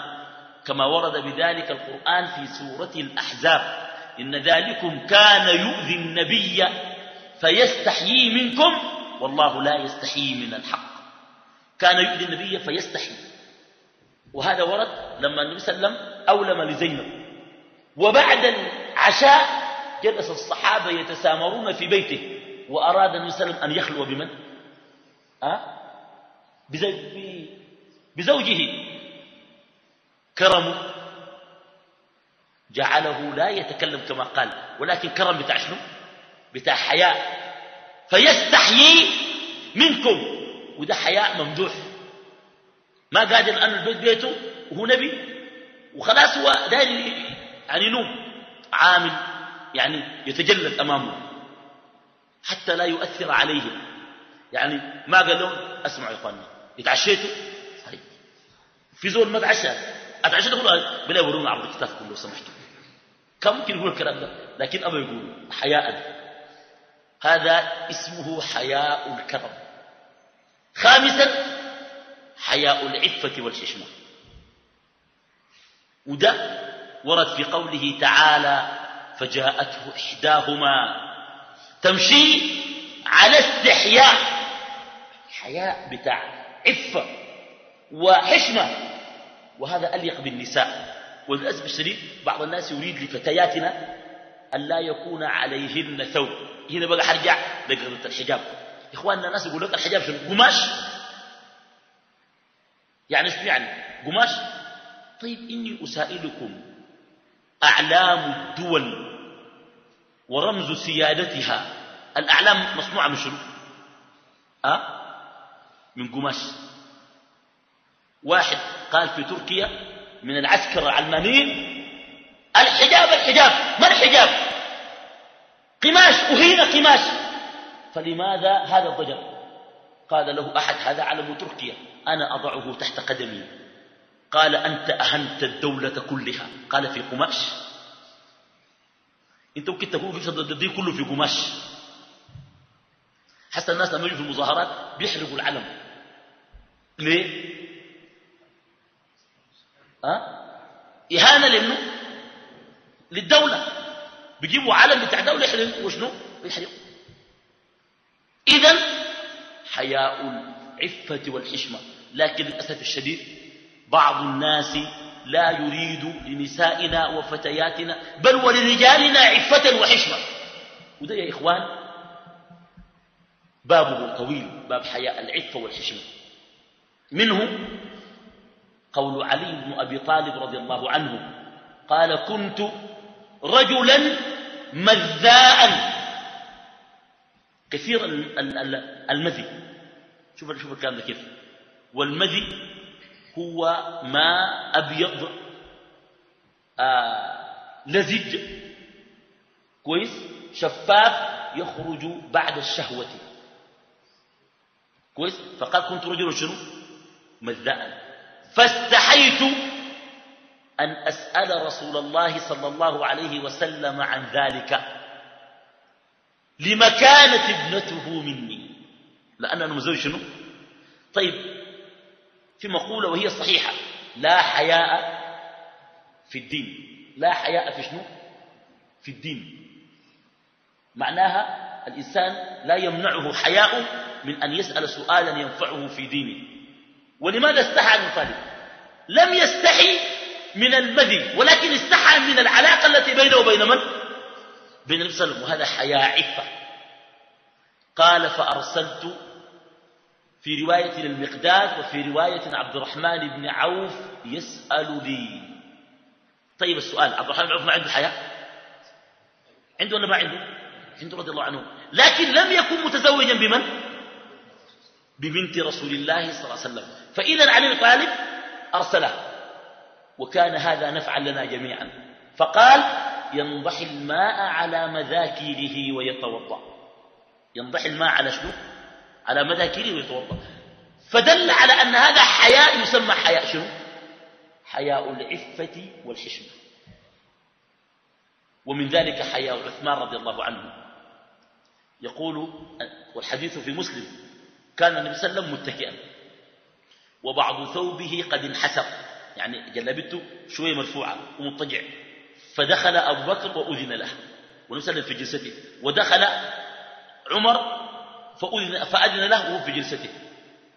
كما ورد بذلك القرآن في سورة الأحزاب. إن ذلكم كان يؤذي النبي فيستحيي منكم والله لا يستحيي من الحق. كان يؤذي النبي فيستحيي. وهذا ورد لما النبي صلى الله عليه وسلم أولم لزينب. وبعد العشاء جلس الصحابة يتسامرون في بيته. وأراد النبي صلى الله عليه وسلم أن يخلو بمن؟ أه؟ بزوجه. كرم جعله لا يتكلم كما قال. ولكن كرم بتاع شنو؟ بتاع حياء. فيستحيي منكم. وده حياء ممدوح. ما قادر أن البيت بيته. وهو نبي. وخلاص هو داير يعني ينوم. عامل. يعني يتجلد أمامه. حتى لا يؤثر عليهم. يعني ما قال لهم؟ اسمعوا يا إخواننا. اتعشيتوا طيب. في زول ما تعشى اتعشيتوا كله بلا ورونا عرض الكتاب كله سمحتوا. كم ممكن يقول الكلام ده؟ لكن ابى يقول حياء. هذا اسمه حياء الكرم. خامسا حياء العفة والحشمة وده ورد في قوله تعالى فجاءته إحداهما. تمشي على استحياء. حياء بتاع عفة وحشمة. وهذا أليق بالنساء. وللأسف الشديد بعض الناس يريد لفتياتنا أن لا يكون عليهن ثوب. هنا بقى حرجع لقضة الحجاب. إخواننا الناس يقول لك الحجاب شنو؟ قماش. يعني شو يعني؟ قماش. طيب إني أسائلكم أعلام الدول ورمز سيادتها. الأعلام مصنوعة من شنو؟ أه؟ من قماش. واحد قال في تركيا من العسكر العلمانيين الحجاب الحجاب. ما الحجاب؟ قماش أهين قماش. فلماذا هذا الضجر؟ قال له أحد هذا علم تركيا. أنا أضعه تحت قدمي. قال أنت أهنت الدولة كلها. قال في قماش. أنت ممكن تكون في الدين كله في قماش. حتى الناس لما يجوا في المظاهرات بيحرقوا العلم. ليه؟ أه؟ إهانة لأنه للدولة. بيجيبوا علم بتاع دولة يحرقوا وشنو؟ يحرقوا إذن حياء العفة والحشمة. لكن للأسف الشديد بعض الناس لا يريد لنسائنا وفتياتنا بل ولرجالنا عفة وحشمة. وده يا إخوان بابه طويل باب حياء العفة والحشمة. منه قول علي بن أبي طالب رضي الله عنه قال كنت رجلا مذاء. كثير المذي. شوف شوف الكلام ده كيف. والمذي هو ماء أبيض. آه لزج. كويس؟ شفاف يخرج بعد الشهوة. كويس؟ فقال كنت رجل شنو؟ مذاء فاستحيت أن أسأل رسول الله صلى الله عليه وسلم عن ذلك. لمكانة ابنته مني. لأن أنا مزوج شنو؟ طيب في مقولة وهي صحيحة. لا حياء في الدين. لا حياء في شنو؟ في الدين. معناها الإنسان لا يمنعه حياء من أن يسأل سؤالا ينفعه في دينه. ولماذا استحى عن طالب لم يستحي من المذي ولكن استحى من العلاقة التي بينه وبين من؟ بين النبي صلى الله عليه وسلم. وهذا حياء عفة. قال فأرسلت في رواية للمقداد وفي رواية عبد الرحمن بن عوف يسأل لي. طيب السؤال عبد الرحمن بن عوف ما عنده حياء عنده ولا ما عنده؟ عنده رضي الله عنه. لكن لم يكن متزوجا بمن؟ ببنت رسول الله صلى الله عليه وسلم. فإذا علي طالب أرسله وكان هذا نفعا لنا جميعا. فقال ينضح الماء على مذاكيره ويتوضأ. ينضح الماء على شنو؟ على مذاكيره ويتوضا فدل على أن هذا حياء يسمى حياء شنو؟ حياء العفة والحشمة. ومن ذلك حياء عثمان رضي الله عنه. يقول والحديث في مسلم كان النبي صلى الله عليه وسلم متكئا. وبعض ثوبه قد انحسر. يعني جلبته شوية مرفوعة ومضطجع. فدخل أبو بكر وأذن له. ونسلم في جلسته. ودخل عمر فأذن, فأذن له وهو في جلسته.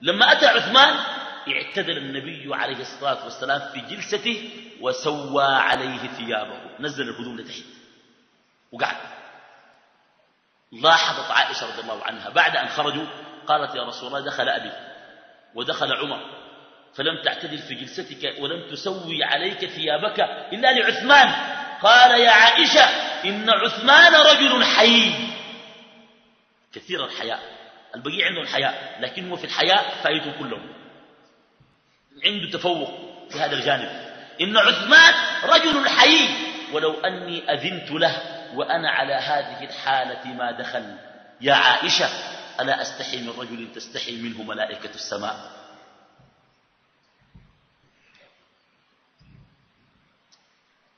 لما أتى عثمان اعتدل النبي عليه الصلاة والسلام في جلسته وسوى عليه ثيابه. نزل الهدوم لتحت. وقعد. لاحظت عائشة رضي الله عنها. بعد أن خرجوا قالت يا رسول الله دخل أبي ودخل عمر. فلم تعتدل في جلستك ولم تسوي عليك ثيابك إلا لعثمان. قال يا عائشة إن عثمان رجل حي. كثير الحياء. البقيع عنده الحياء لكن هو في الحياء فايته كلهم. عنده تفوق في هذا الجانب. إن عثمان رجل حي ولو أني أذنت له وأنا على هذه الحالة ما دخل. يا عائشة ألا أستحي من رجل تستحي منه ملائكة السماء؟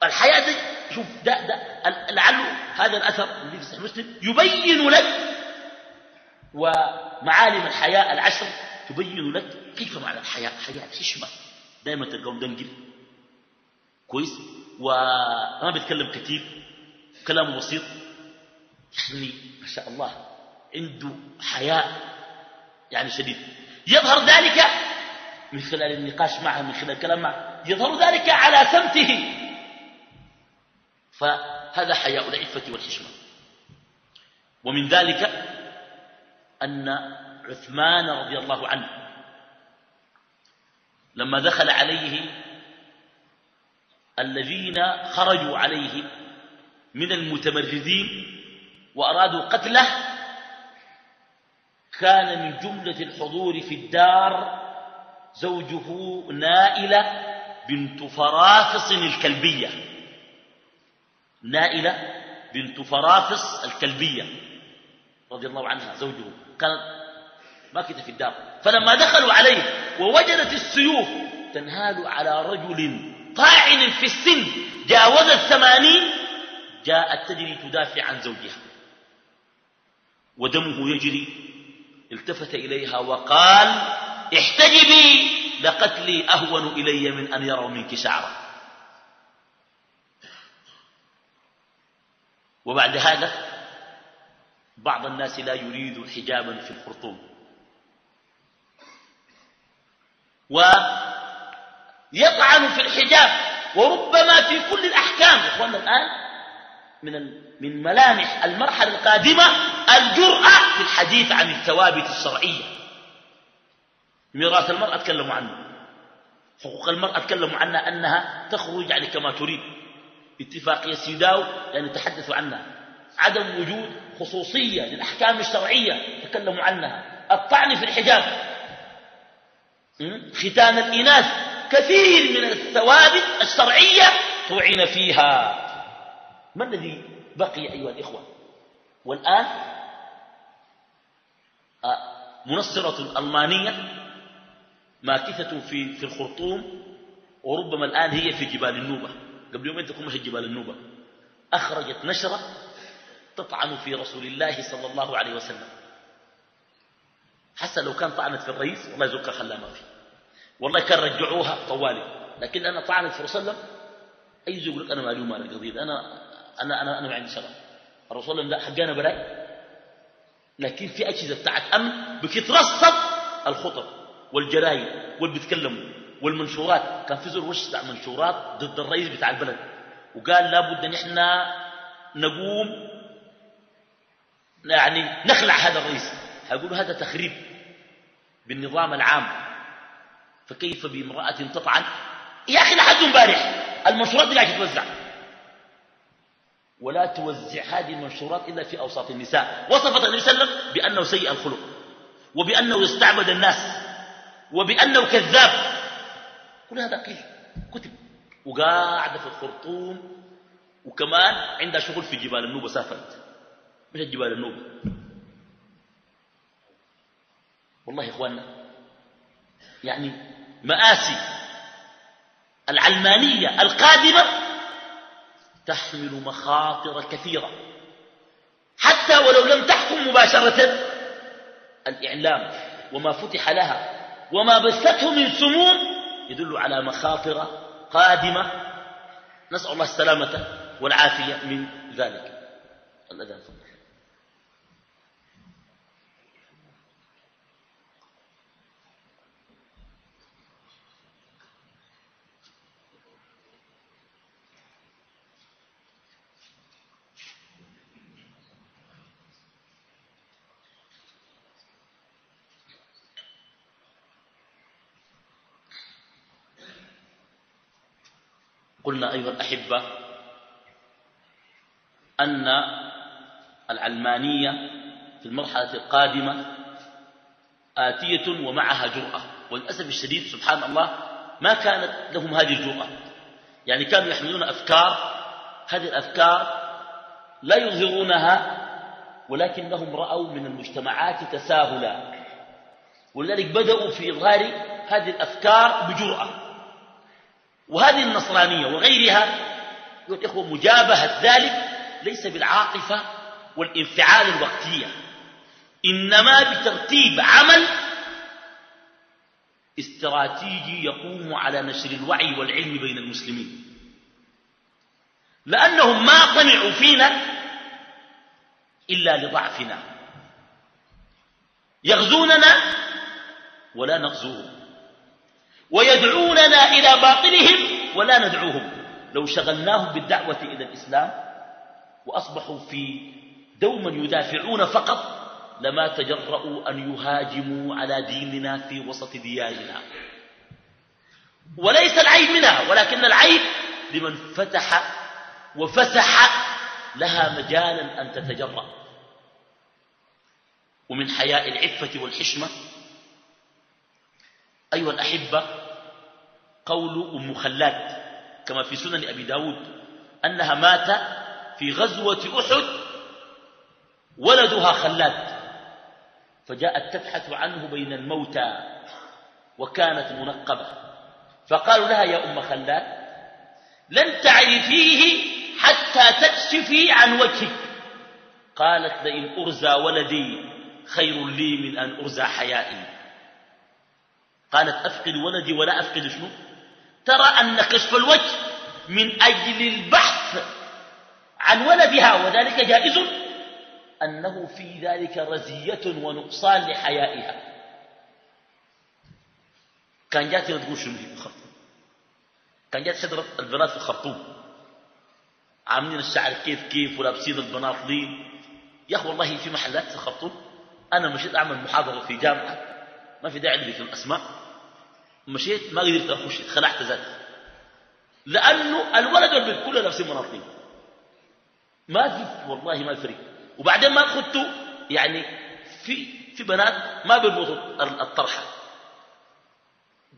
الحياة دي شوف ده ده لعله هذا الأثر الذي في مسلم يبين لك ومعالم الحياة العشر تبين لك كيف معنى الحياة. حياة حشمة دائما تلقاهم دنجل. كويس. وما بيتكلم كثير كلامه بسيط. يعني ما شاء الله عنده حياء يعني شديد. يظهر ذلك من خلال النقاش معه من خلال الكلام معه. يظهر ذلك على سمته. فهذا حياء العفة والحشمة. ومن ذلك أن عثمان رضي الله عنه لما دخل عليه الذين خرجوا عليه من المتمردين وأرادوا قتله كان من جملة الحضور في الدار زوجه نائلة بنت فرافص الكلبية. نائلة بنت فرافص الكلبية. رضي الله عنها زوجه كانت ماكثة في الدار. فلما دخلوا عليه ووجدت السيوف تنهال على رجل طاعن في السن جاوز الثمانين جاءت تجري تدافع عن زوجها. ودمه يجري التفت إليها وقال احتجبي لقتلي أهون إلي من أن يروا منك شعرا. وبعد هذا بعض الناس لا يريد حجابا في الخرطوم. ويطعن في الحجاب وربما في كل الأحكام. إخواننا الآن من من ملامح المرحلة القادمة الجرأة في الحديث عن الثوابت الشرعية. ميراث المرأة تكلموا عنه. حقوق المرأة تكلموا عنها أنها تخرج يعني كما تريد. اتفاقية سيداو يعني تحدثوا عنها. عدم وجود خصوصية للأحكام الشرعية تكلموا عنها. الطعن في الحجاب. ختان الإناث. كثير من الثوابت الشرعية طعن فيها. ما الذي بقي أيها الإخوة؟ والآن آه، منصرة ألمانية ماكثة في, في الخرطوم وربما الآن هي في جبال النوبة. قبل يومين تكون مشت جبال النوبة. أخرجت نشرة تطعن في رسول الله صلى الله عليه وسلم. حتى لو كان طعنت في الرئيس والله يزكى خلاه ما في. والله كان رجعوها طوالي. لكن أنا طعنت في رسول الله أي زوج لك أنا معلوم على القضية أنا أنا أنا أنا ما عندي شرف الرسول الله حقنا براي لكن في أجهزة بتاعت أمن بتترصد الخطب والجرايد واللي بيتكلموا والمنشورات. كان في وش بتاع منشورات ضد الرئيس بتاع البلد. وقال لابد إن إحنا نقوم يعني نخلع هذا الرئيس. هيقولوا هذا تخريب بالنظام العام. فكيف بامرأة تطعن؟ يا أخي لحد امبارح المنشورات دي قاعدة تتوزع. ولا توزع هذه المنشورات إلا في أوساط النساء. وصفت النبي صلى الله عليه وسلم بأنه سيء الخلق وبأنه يستعبد الناس وبأنه كذاب. كل هذا قيل كتب. وقاعدة في الخرطوم وكمان عندها شغل في جبال النوبة سافرت. مش جبال النوبة والله يا إخواننا يعني مآسي العلمانية القادمة تحمل مخاطر كثيرة. حتى ولو لم تحكم مباشرة الإعلام وما فتح لها وما بثته من سموم يدل على مخاطر قادمة. نسأل الله السلامة والعافية من ذلك. الأذان قلنا أيها الأحبة أن العلمانية في المرحلة القادمة آتية ومعها جرأة وللأسف الشديد سبحان الله ما كانت لهم هذه الجرأة. يعني كانوا يحملون أفكار هذه الأفكار لا يظهرونها ولكنهم رأوا من المجتمعات تساهلا. ولذلك بدأوا في إظهار هذه الأفكار بجرأة. وهذه النصرانية وغيرها الإخوة مجابهة ذلك ليس بالعاطفة والانفعال الوقتية إنما بترتيب عمل استراتيجي يقوم على نشر الوعي والعلم بين المسلمين. لأنهم ما طمعوا فينا إلا لضعفنا. يغزوننا ولا نغزوهم. ويدعوننا إلى باطلهم ولا ندعوهم. لو شغلناهم بالدعوة إلى الإسلام وأصبحوا في دوما يدافعون فقط لما تجرؤوا أن يهاجموا على ديننا في وسط ديارنا. وليس العيب منها ولكن العيب لمن فتح وفسح لها مجالا أن تتجرأ. ومن حياء العفة والحشمة أيها الأحبة قول أم خلاد كما في سنن أبي داود أنها مات في غزوة أحد ولدها خلاد فجاءت تبحث عنه بين الموتى وكانت منقبة. فقالوا لها يا أم خلاد لن تعرفيه حتى تكشفي عن وجهك. قالت لئن أرزى ولدي خير لي من أن أرزى حيائي. قالت أفقد ولدي ولا أفقد شنو؟ ترى أن كشف الوجه من أجل البحث عن ولدها وذلك جائز؟ أنه في ذلك رزية ونقصان لحيائها. كان جاتي تقول شنو في الخرطوم. كان جات حضرة البنات في الخرطوم. عاملين الشعر كيف كيف ولابسين البناطلين يا أخي والله في محلات في الخرطوم. أنا مشيت أعمل محاضرة في جامعة. ما في داعي لذكر الأسماء. مشيت ما قدرت أخش خلعت ذاتي لأنه الولد والبنت كلها لابسين بناطلين ما في والله ما فرق وبعدين ما أخذته يعني في في بنات ما بيربطوا الطرحة.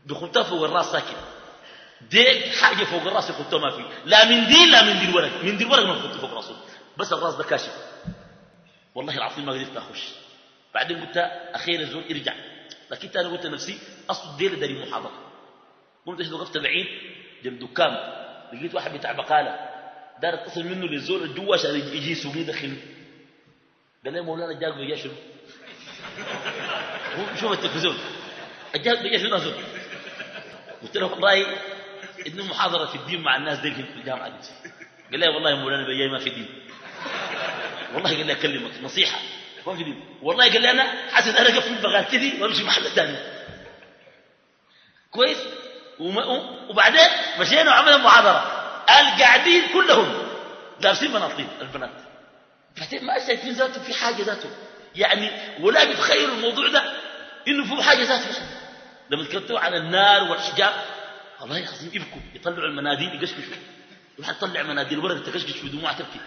بيخطها فوق الراس ساكن ديك حاجة فوق الراس يخطها ما في. لا من دين لا من دين ورق من دين ورق ما يخطوا فوق راسه. بس الراس ده كاشف. والله العظيم ما قدرت أخش. بعدين قلت أخيرا الزول ارجع. لكن أنا قلت لنفسي أصل الديل داري محاضرة قلت وقفت بعيد جنب دكان لقيت واحد بتاع بقالة دار اتصل منه للزول الجوا عشان يجي يسوقني دخل قال لي مولانا جاك بيجي شنو؟ شوف التلفزيون. الجاك بيجي شنو زول؟ قلت له والله إنه محاضرة في الدين مع الناس دي في الجامعة دي. قال لي والله مولانا بيجي ما في دين. والله قال لي أكلمك نصيحة. ما في والله قال لي أنا حاسس أنا اقفل بغالتي وأمشي محل ثاني. كويس؟ وبعدين مشينا وعملنا محاضرة. القاعدين كلهم لابسين بناطيل البنات. بعدين ما شايفين ذاته في حاجة ذاته. يعني ولا بيتخيلوا الموضوع ده إنه في حاجة ذاته. لما تكتبوا عن النار والحجاب والله العظيم يبكوا يطلعوا المناديل يقشقشوا. واحد يطلع مناديل ورد تكشكش في دموع تبكي.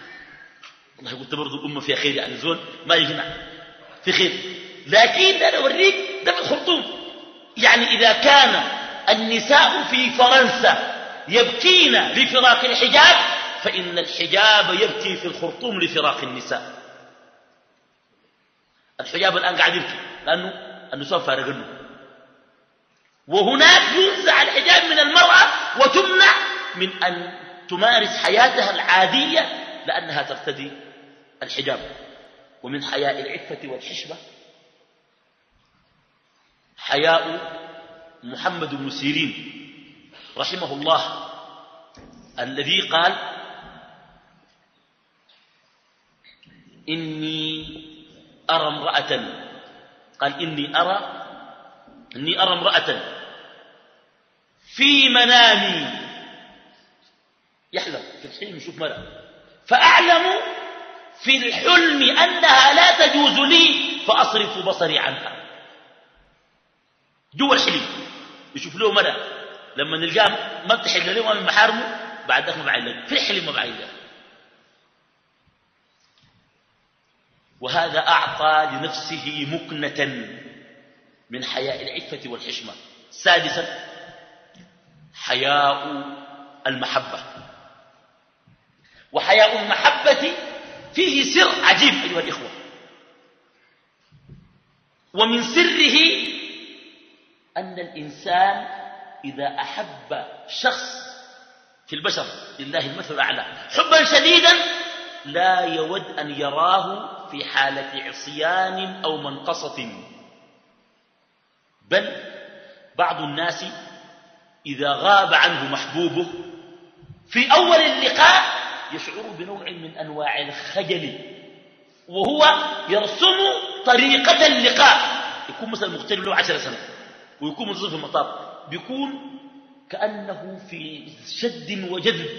والله قلت برضو الأمة فيها خير يعني زول ما يجمع في خير. لكن أنا أوريك ده في الخرطوم. يعني إذا كان النساء في فرنسا يبكين لفراق الحجاب فإن الحجاب يبكي في الخرطوم لفراق النساء. الحجاب الآن قاعد يبكي لأنه النساء فارقنه وهناك ينزع الحجاب من المرأة وتمنع من أن تمارس حياتها العادية لأنها ترتدي الحجاب. ومن حياء العفة والحشمة حياء محمد بن سيرين رحمه الله الذي قال إني أرى امرأة. قال إني أرى إني أرى امرأة في منامي. يحلم في الحلم يشوف مرأة فأعلم في الحلم أنها لا تجوز لي فأصرف بصري عنها. جوا الحلم يشوف له مرأة لما نلقاه ما بتحل له من محارمه بعد ذلك ما بعيد في الحلم ما بعيد. وهذا أعطى لنفسه مكنة من حياء العفة والحشمة. سادسا حياء المحبة. وحياء المحبة فيه سر عجيب أيها الإخوة. ومن سره أن الإنسان إذا أحب شخص في البشر لله المثل الأعلى حبا شديدا لا يود أن يراه في حالة عصيان أو منقصة. بل بعض الناس إذا غاب عنه محبوبه في أول اللقاء يشعر بنوع من أنواع الخجل وهو يرسم طريقة اللقاء. يكون مثلا مغترب له عشر سنة ويكون منتظر في المطار بيكون كأنه في شد وجذب.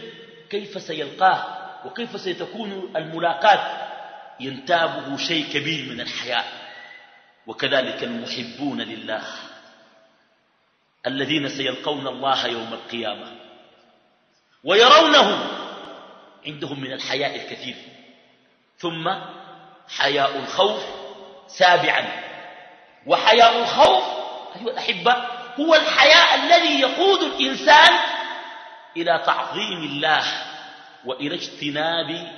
كيف سيلقاه؟ وكيف ستكون الملاقات؟ ينتابه شيء كبير من الحياء وكذلك المحبون لله الذين سيلقون الله يوم القيامة. ويرونه عندهم من الحياء الكثير. ثم حياء الخوف سابعا. وحياء الخوف أيها الأحبة هو الحياء الذي يقود الإنسان إلى تعظيم الله وإلى اجتناب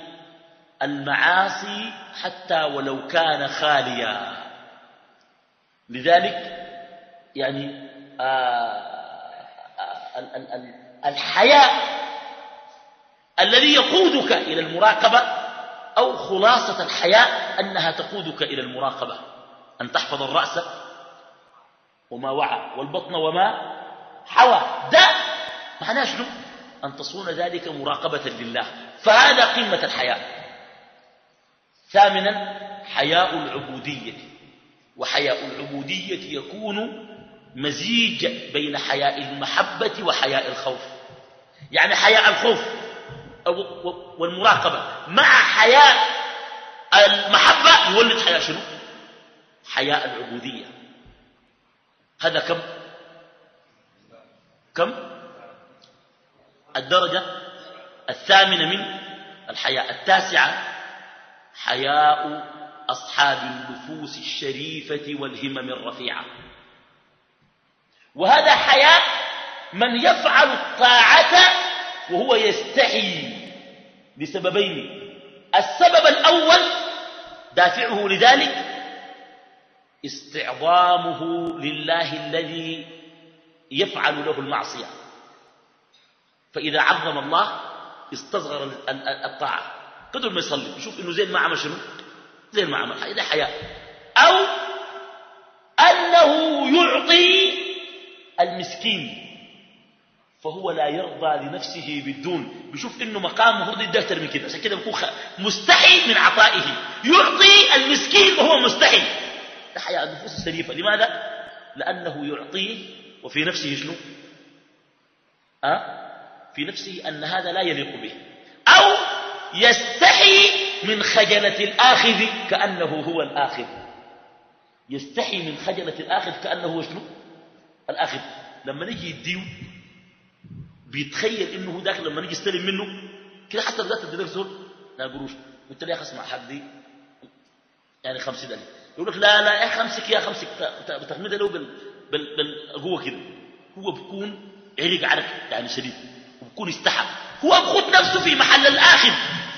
المعاصي حتى ولو كان خاليا. لذلك يعني آه، آه، الحياء الذي يقودك إلى المراقبة أو خلاصة الحياء أنها تقودك إلى المراقبة. أن تحفظ الرأس وما وعى والبطن وما حوى. ده معناه شنو؟ أن تصون ذلك مراقبة لله. فهذا قمة الحياء ثامنا حياء العبودية. وحياء العبودية يكون مزيج بين حياء المحبة وحياء الخوف. يعني حياء الخوف والمراقبة. مع حياة المحبة يولد حياة شنو؟ حياة العبودية. هذا كم؟ كم؟ الدرجة الثامنة من الحياة التاسعة حياء أصحاب النفوس الشريفة والهمم الرفيعة. وهذا حياء من يفعل الطاعة وهو يستحي لسببين السبب الأول دافعه لذلك استعظامه لله الذي يفعل له المعصية. فإذا عظم الله استصغر الطاعة. قدر ما يصلي يشوف إنه زين ما عمل شنو؟ زين ما عمل هذا حياء أو أنه يعطي المسكين فهو لا يرضى لنفسه بالدون. بيشوف إنه مقامه هو ده أكثر من كده. عشان كده بيكون مستحي من عطائه. يعطي المسكين وهو مستحي. ده حياء النفوس السليفه لماذا؟ لأنه يعطيه. وفي نفسه شنو؟ أه؟ في نفسه أن هذا لا يليق به. أو يستحي من خجلة الآخذ كأنه هو الآخذ. يستحي من خجلة الآخذ كأنه هو شنو؟ الآخذ. لما نجي يديو بيتخيل إنه ذاك لما نجي يستلم منه. كده حتى ذات الدليل زول لا قروش. قلت له يا أخي اسمع حق دي؟ يعني خمسين ألف يقول لك لا لا يا أخي يا خمسك بتخمدها له بالقوه كده. هو بكون عرق عرق يعني شديد. وبكون استحى هو بخد نفسه في محل الآخذ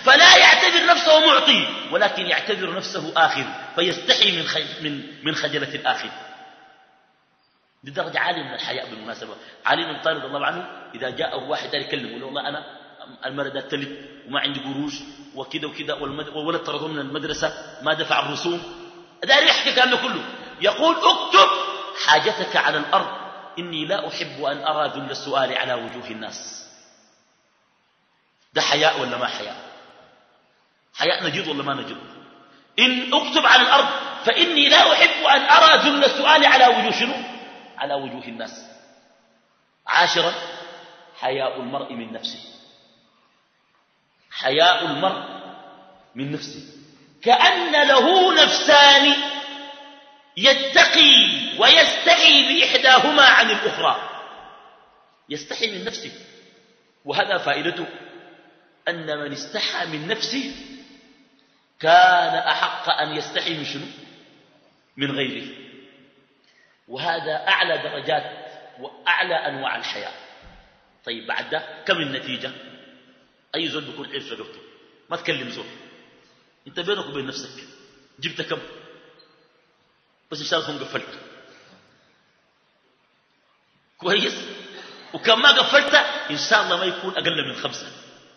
فلا يعتبر نفسه معطي ولكن يعتبر نفسه آخذ فيستحي من, من, من خجلة الآخذ دي درجة عالية من الحياء بالمناسبة. علي بن طالب الله عنه إذا جاءه واحد دار يكلمه يقول والله أنا المرة ده تلف وما عندي قروش وكذا وكذا والولد طردوه من المدرسة ما دفع الرسوم. دار يحكي كلامه كله. يقول اكتب حاجتك على الأرض. إني لا أحب أن أرى ذل السؤال على وجوه الناس. ده حياء ولا ما حياء؟ حياء نجد ولا ما نجد إن اكتب على الأرض فإني لا أحب أن أرى ذل السؤال على وجوه شنو؟ على وجوه الناس. عاشرا حياء المرء من نفسه. حياء المرء من نفسه. كأن له نفسان يتقي ويستحي بإحداهما عن الأخرى. يستحي من نفسه. وهذا فائدته أن من استحى من نفسه كان أحق أن يستحي من شنو؟ من غيره. وهذا أعلى درجات وأعلى أنواع الحياة. طيب بعد ده كم النتيجة؟ أي زول بيكون عرف رقبته ما تكلم زول. أنت بينك وبين نفسك. جبت كم؟ بس إن شاء الله قفلت. كويس؟ وكم ما قفلت إن شاء الله ما يكون أقل من خمسة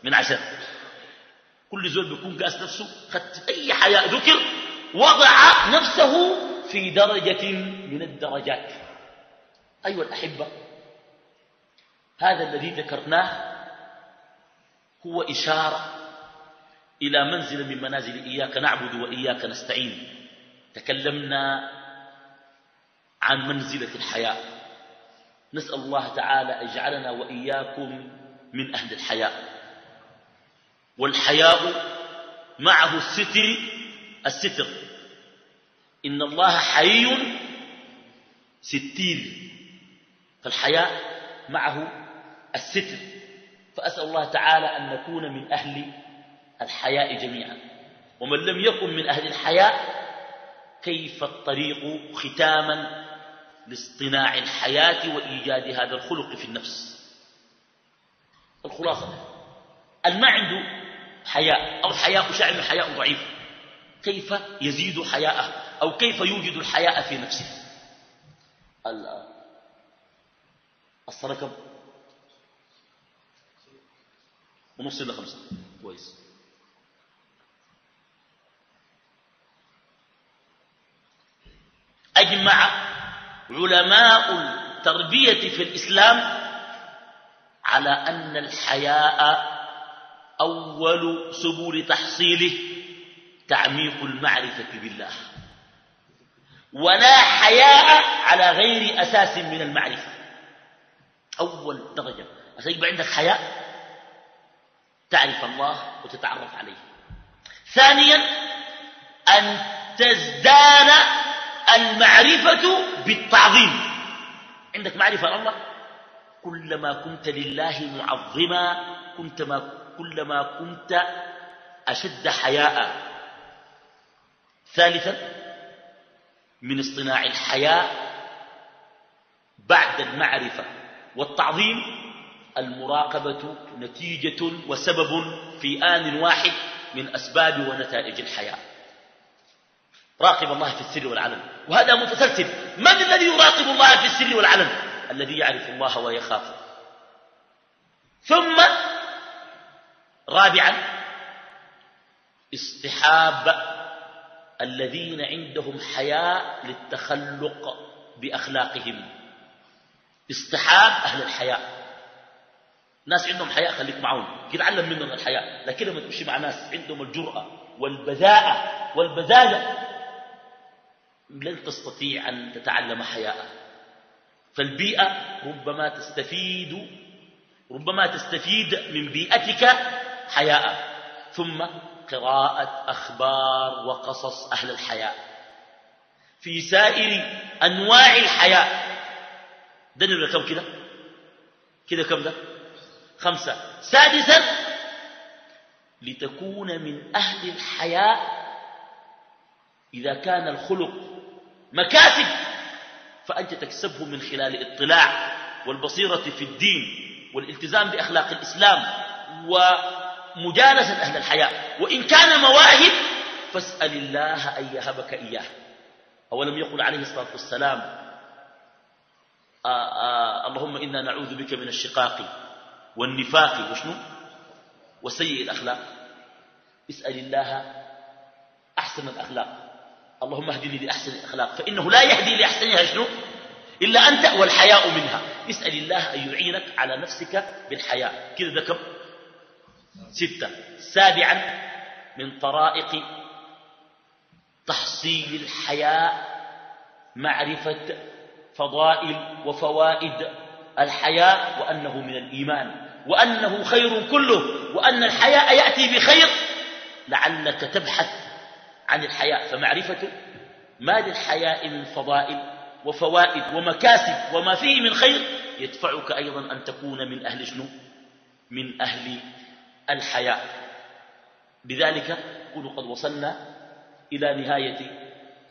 من عشر كل زول بيكون قاس نفسه خدت أي حياء ذكر وضع نفسه في درجة من الدرجات. أيها الأحبة هذا الذي ذكرناه هو إشارة إلى منزل من منازل إياك نعبد وإياك نستعين. تكلمنا عن منزلة الحياة. نسأل الله تعالى أجعلنا وإياكم من أهل الحياة. والحياء معه الستر الستر إن الله حي ستير فالحياء معه الستر. فأسأل الله تعالى أن نكون من أهل الحياء جميعا. ومن لم يكن من أهل الحياء كيف الطريق ختاما لاصطناع الحياء وإيجاد هذا الخلق في النفس؟ الخلاصة. الما عنده حياء أو حياء شاعر الحياء ضعيف. كيف يزيد حياءه أو كيف يوجد الحياء في نفسه. الصلاة كم ونص إلى خمسة. كويس. أجمع علماء التربية في الإسلام على أن الحياء أول سبل تحصيله تعميق المعرفة بالله. ولا حياء على غير أساس من المعرفة. أول درجة. عشان يبقى عندك حياء. تعرف الله وتتعرف عليه. ثانيا أن تزدان المعرفة بالتعظيم. عندك معرفة الله؟ كلما كنت لله معظما كنت ما كلما كنت أشد حياء. ثالثا من اصطناع الحياء بعد المعرفة والتعظيم المراقبة نتيجة وسبب في آن واحد من أسباب ونتائج الحياة راقب الله في السر والعلن. وهذا متسلسل من الذي يراقب الله في السر والعلن؟ الذي يعرف الله ويخافه ثم رابعا اصطحاب الذين عندهم حياء للتخلق بأخلاقهم. اصطحاب أهل الحياء. ناس عندهم حياء خليك معهم. يتعلم منهم الحياء؟ لكن لما تمشي مع ناس عندهم الجرأة والبذاءة. والبذالة لن تستطيع أن تتعلم حياء فالبيئة ربما تستفيد ربما تستفيد من بيئتك حياء ثم قراءة أخبار وقصص أهل الحياء في سائر أنواع الحياء ده كم كده؟ كده كم ده؟ خمسة. سادسا لتكون من أهل الحياء إذا كان الخلق مكاسب فأنت تكسبه من خلال الاطلاع والبصيرة في الدين والالتزام بأخلاق الإسلام ومجالسة أهل الحياء وإن كان مواهب فاسأل الله أن يهبك إياه. أولم يقل عليه الصلاة والسلام آآ آآ اللهم إنا نعوذ بك من الشقاق والنفاق وشنو؟ وسيء الأخلاق. اسأل الله أحسن الأخلاق. اللهم اهدني لأحسن الأخلاق. فإنه لا يهدي لأحسنها شنو؟ إلا أنت والحياء منها. اسأل الله أن يعينك على نفسك بالحياء. كذا ذكر. ستة. سابعا من طرائق تحصيل الحياء معرفة فضائل وفوائد الحياء وأنه من الإيمان وأنه خير كله وأن الحياء يأتي بخير لعلك تبحث عن الحياء فمعرفة ما للحياء من فضائل وفوائد ومكاسب وما فيه من خير يدفعك أيضا أن تكون من أهل شنو؟ من أهل الحياء. بذلك نكون قد وصلنا إلى نهاية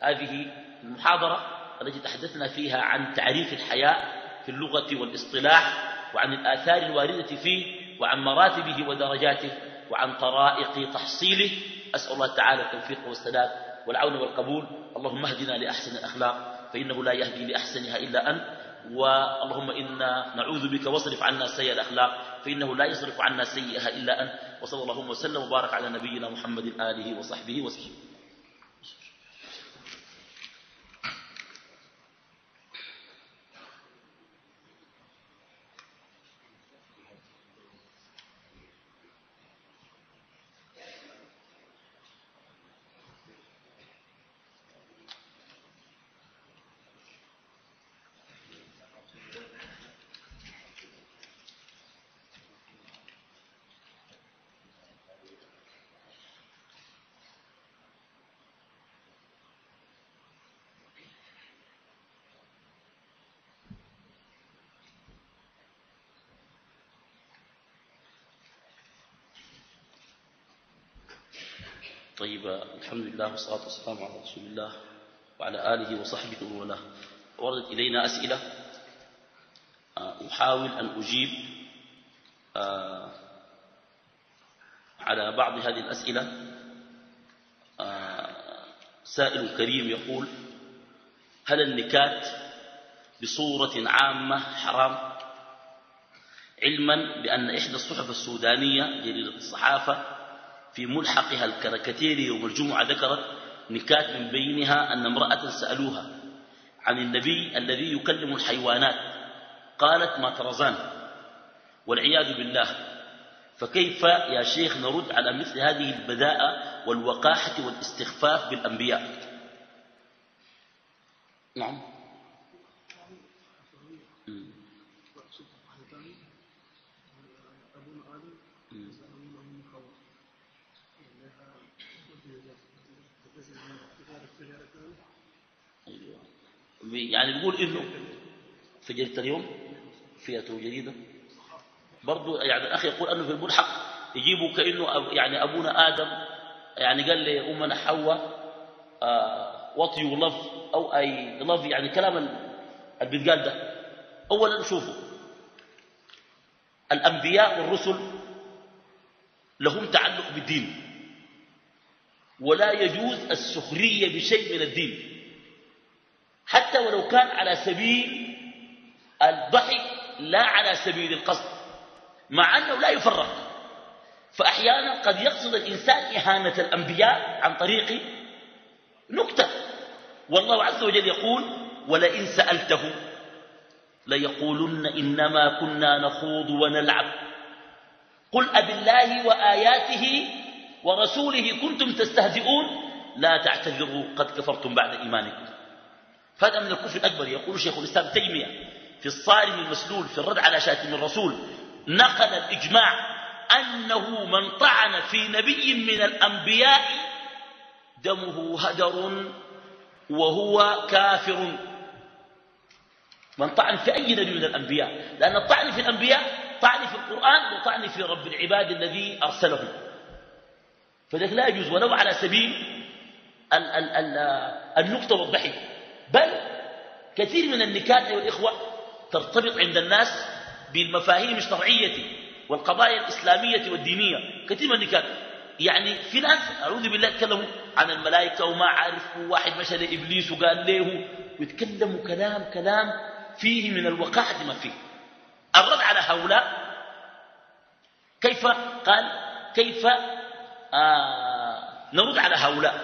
هذه المحاضرة التي تحدثنا فيها عن تعريف الحياء في اللغة والاصطلاح وعن الآثار الواردة فيه وعن مراتبه ودرجاته وعن طرائق تحصيله. أسأل الله تعالى التوفيق والسداد والعون والقبول. اللهم اهدنا لأحسن الأخلاق فإنه لا يهدي لأحسنها إلا أنت. واللهم إنا نعوذ بك واصرف عنا سيء الأخلاق فإنه لا يصرف عنا سيئها إلا أنت وصلى اللهم وسلم وبارك على نبينا محمد آله وصحبه وسلم طيب الحمد لله والصلاة والسلام على رسول الله وعلى آله وصحبه ومن وردت إلينا أسئلة. أحاول أن أجيب على بعض هذه الأسئلة. سائل كريم يقول هل النكات بصورة عامة حرام؟ علما بأن إحدى الصحف السودانية جريدة الصحافة في ملحقها الكاريكاتيري يوم الجمعة ذكرت نكات من بينها أن امرأة سألوها عن النبي الذي يكلم الحيوانات. قالت ما ترزان والعياذ بالله. فكيف يا شيخ نرد على مثل هذه البذاءة والوقاحة والاستخفاف بالأنبياء؟ نعم. يعني بيقول إنه في جريدة اليوم فئته جديدة. برضو يعني الأخ يقول أنه في الملحق يجيبوا كأنه يعني أبونا آدم يعني قال لي أمنا حواء آه وطي لف أو أي لف يعني كلام اللي بيتقال ده. أولا شوفوا. الأنبياء والرسل لهم تعلق بالدين. ولا يجوز السخرية بشيء من الدين. حتى ولو كان على سبيل الضحك لا على سبيل القصد. مع أنه لا يفرق. فأحيانا قد يقصد الإنسان إهانة الأنبياء عن طريق نكتة. والله عز وجل يقول ولئن سألته ليقولن إنما كنا نخوض ونلعب قل أبالله وآياته ورسوله كنتم تستهزئون؟ لا تعتذروا قد كفرتم بعد إيمانكم. فهذا من الكفر الأكبر يقول شيخ الإسلام تيمية في الصارم المسلول في الرد على شاتم الرسول نقل الإجماع أنه من طعن في نبي من الأنبياء دمه هدر وهو كافر. من طعن في أي نبي من الأنبياء لأن الطعن في الأنبياء طعن في القرآن وطعن في رب العباد الذي أرسله. فذلك لا يجوز ولو على سبيل النكتة والضحك بل كثير من النكات أيها الإخوة ترتبط عند الناس بالمفاهيم الشرعية والقضايا الإسلامية والدينية. كثير من النكات. يعني في ناس أعوذ بالله يتكلموا عن الملائكة وما عارفوا واحد مشى لإبليس وقال له ويتكلموا كلام كلام فيه من الوقاحة ما فيه. الرد على هؤلاء كيف قال؟ كيف آه نرد على هؤلاء.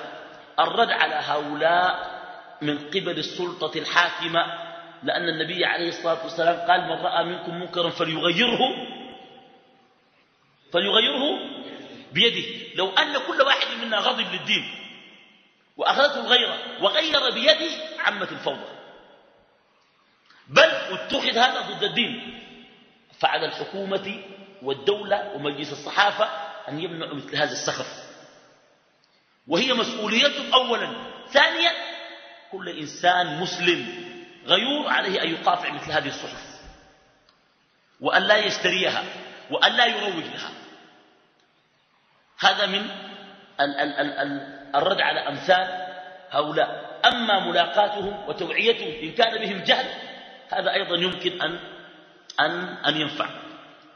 الرد على هؤلاء من قبل السلطة الحاكمة لأن النبي عليه الصلاة والسلام قال من رأى منكم منكرا فليغيره فليغيره بيده. لو أن كل واحد منا غضب للدين وأخذته الغيرة وغير بيده عمت الفوضى. بل اتخذ هذا ضد الدين. فعلى الحكومة والدولة ومجلس الصحافة أن يمنعوا مثل هذا السخف. وهي مسؤوليته أولا. ثانيا كل إنسان مسلم غيور عليه أن يقاطع مثل هذه الصحف. وأن لا يشتريها وأن لا يروج لها. هذا من ال ال ال ال الرد على أمثال هؤلاء. أما ملاقاتهم وتوعيتهم إن كان بهم جهل هذا أيضا يمكن أن, أن, أن ينفع.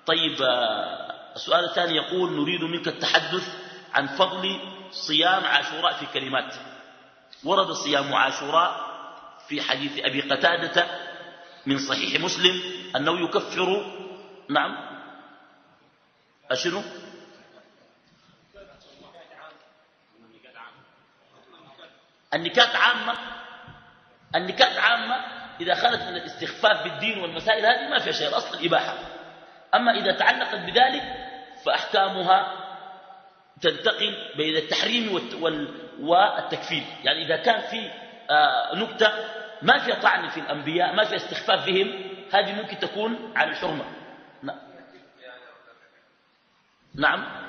طيب آه، السؤال الثاني يقول نريد منك التحدث عن فضل صيام عاشوراء في كلمات. ورد صيام عاشوراء في حديث أبي قتادة من صحيح مسلم أنه يكفر نعم أشنو؟ النكات عامة النكات عامة إذا خلت من الاستخفاف بالدين والمسائل هذه ما فيها شيء الأصل الإباحة. أما إذا تعلقت بذلك فأحكامها تنتقل بين التحريم والتكفير يعني إذا كان في آه، نكتة ما فيها طعن في الأنبياء ما فيها استخفاف بهم هذه ممكن تكون على الحرمة نعم, نعم.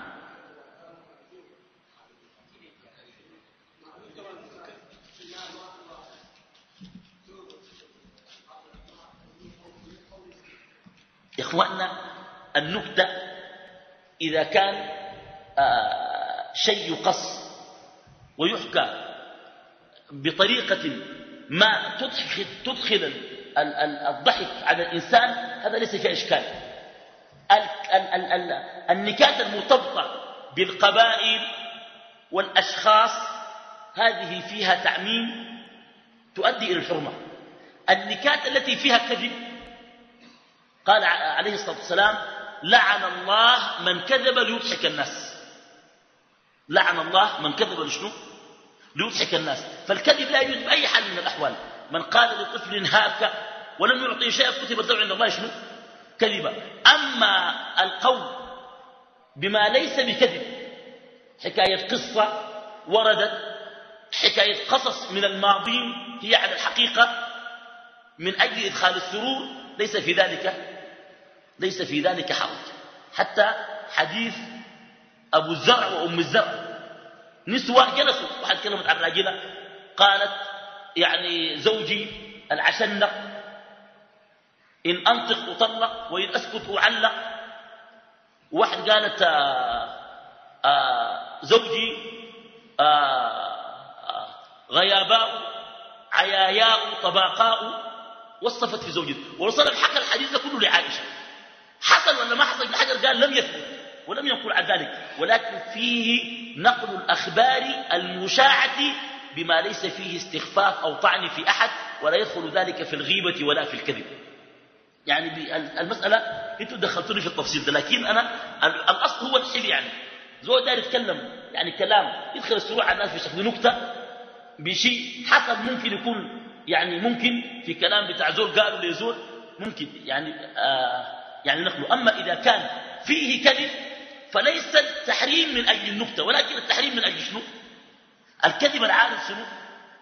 إخواننا النكتة إذا كان آه شيء يقص ويحكى بطريقة ما تدخل, تدخل الضحك على الإنسان هذا ليس فيه إشكال. النكات المرتبطة بالقبائل والأشخاص هذه فيها تعميم تؤدي إلى الحرمة. النكات التي فيها كذب قال عليه الصلاة والسلام لعن الله من كذب ليضحك الناس. لعن الله من كذب لشنو؟ ليضحك الناس. فالكذب لا يجوز بأي حال من الأحوال. من قال لطفل هاك ولم يعطي شيئا كتب له عند الله شنو؟ كذبا. أما القول بما ليس بكذب حكاية قصة وردت حكاية قصص من الماضين هي على الحقيقة من أجل إدخال السرور ليس في ذلك ليس في ذلك حرج. حتى حديث أبو الزرع وأم الزرع. نسوة جلسوا. واحد كلمت عن راجلة قالت يعني زوجي العشنق إن أنطق أطلق وإن أسكت أعلق. واحد قالت آآ آه، آآ آه، زوجي آآ آه، غياباء عياياء طباقاء. وصفت في زوجته. ورسول حكى الحديث كله لعائشة. حصل ولا ما حصل؟ ابن حجر قال لم يثبت. ولم ينقل عن ذلك ولكن فيه نقل الأخبار المشاعة بما ليس فيه استخفاف أو طعن في أحد ولا يدخل ذلك في الغيبة ولا في الكذب. يعني المسألة أنتوا دخلتوني في التفصيل لكن أنا الأصل هو الحل يعني. زول داير يتكلم يعني كلام يدخل السرور على الناس بشكل نكتة بشيء حصل ممكن يكون يعني ممكن في كلام بتاع زول قالوا لزول ممكن يعني آه يعني نقله أما إذا كان فيه كذب فليس التحريم من أجل النكتة ولكن التحريم من أجل شنو؟ الكذب العارف شنو؟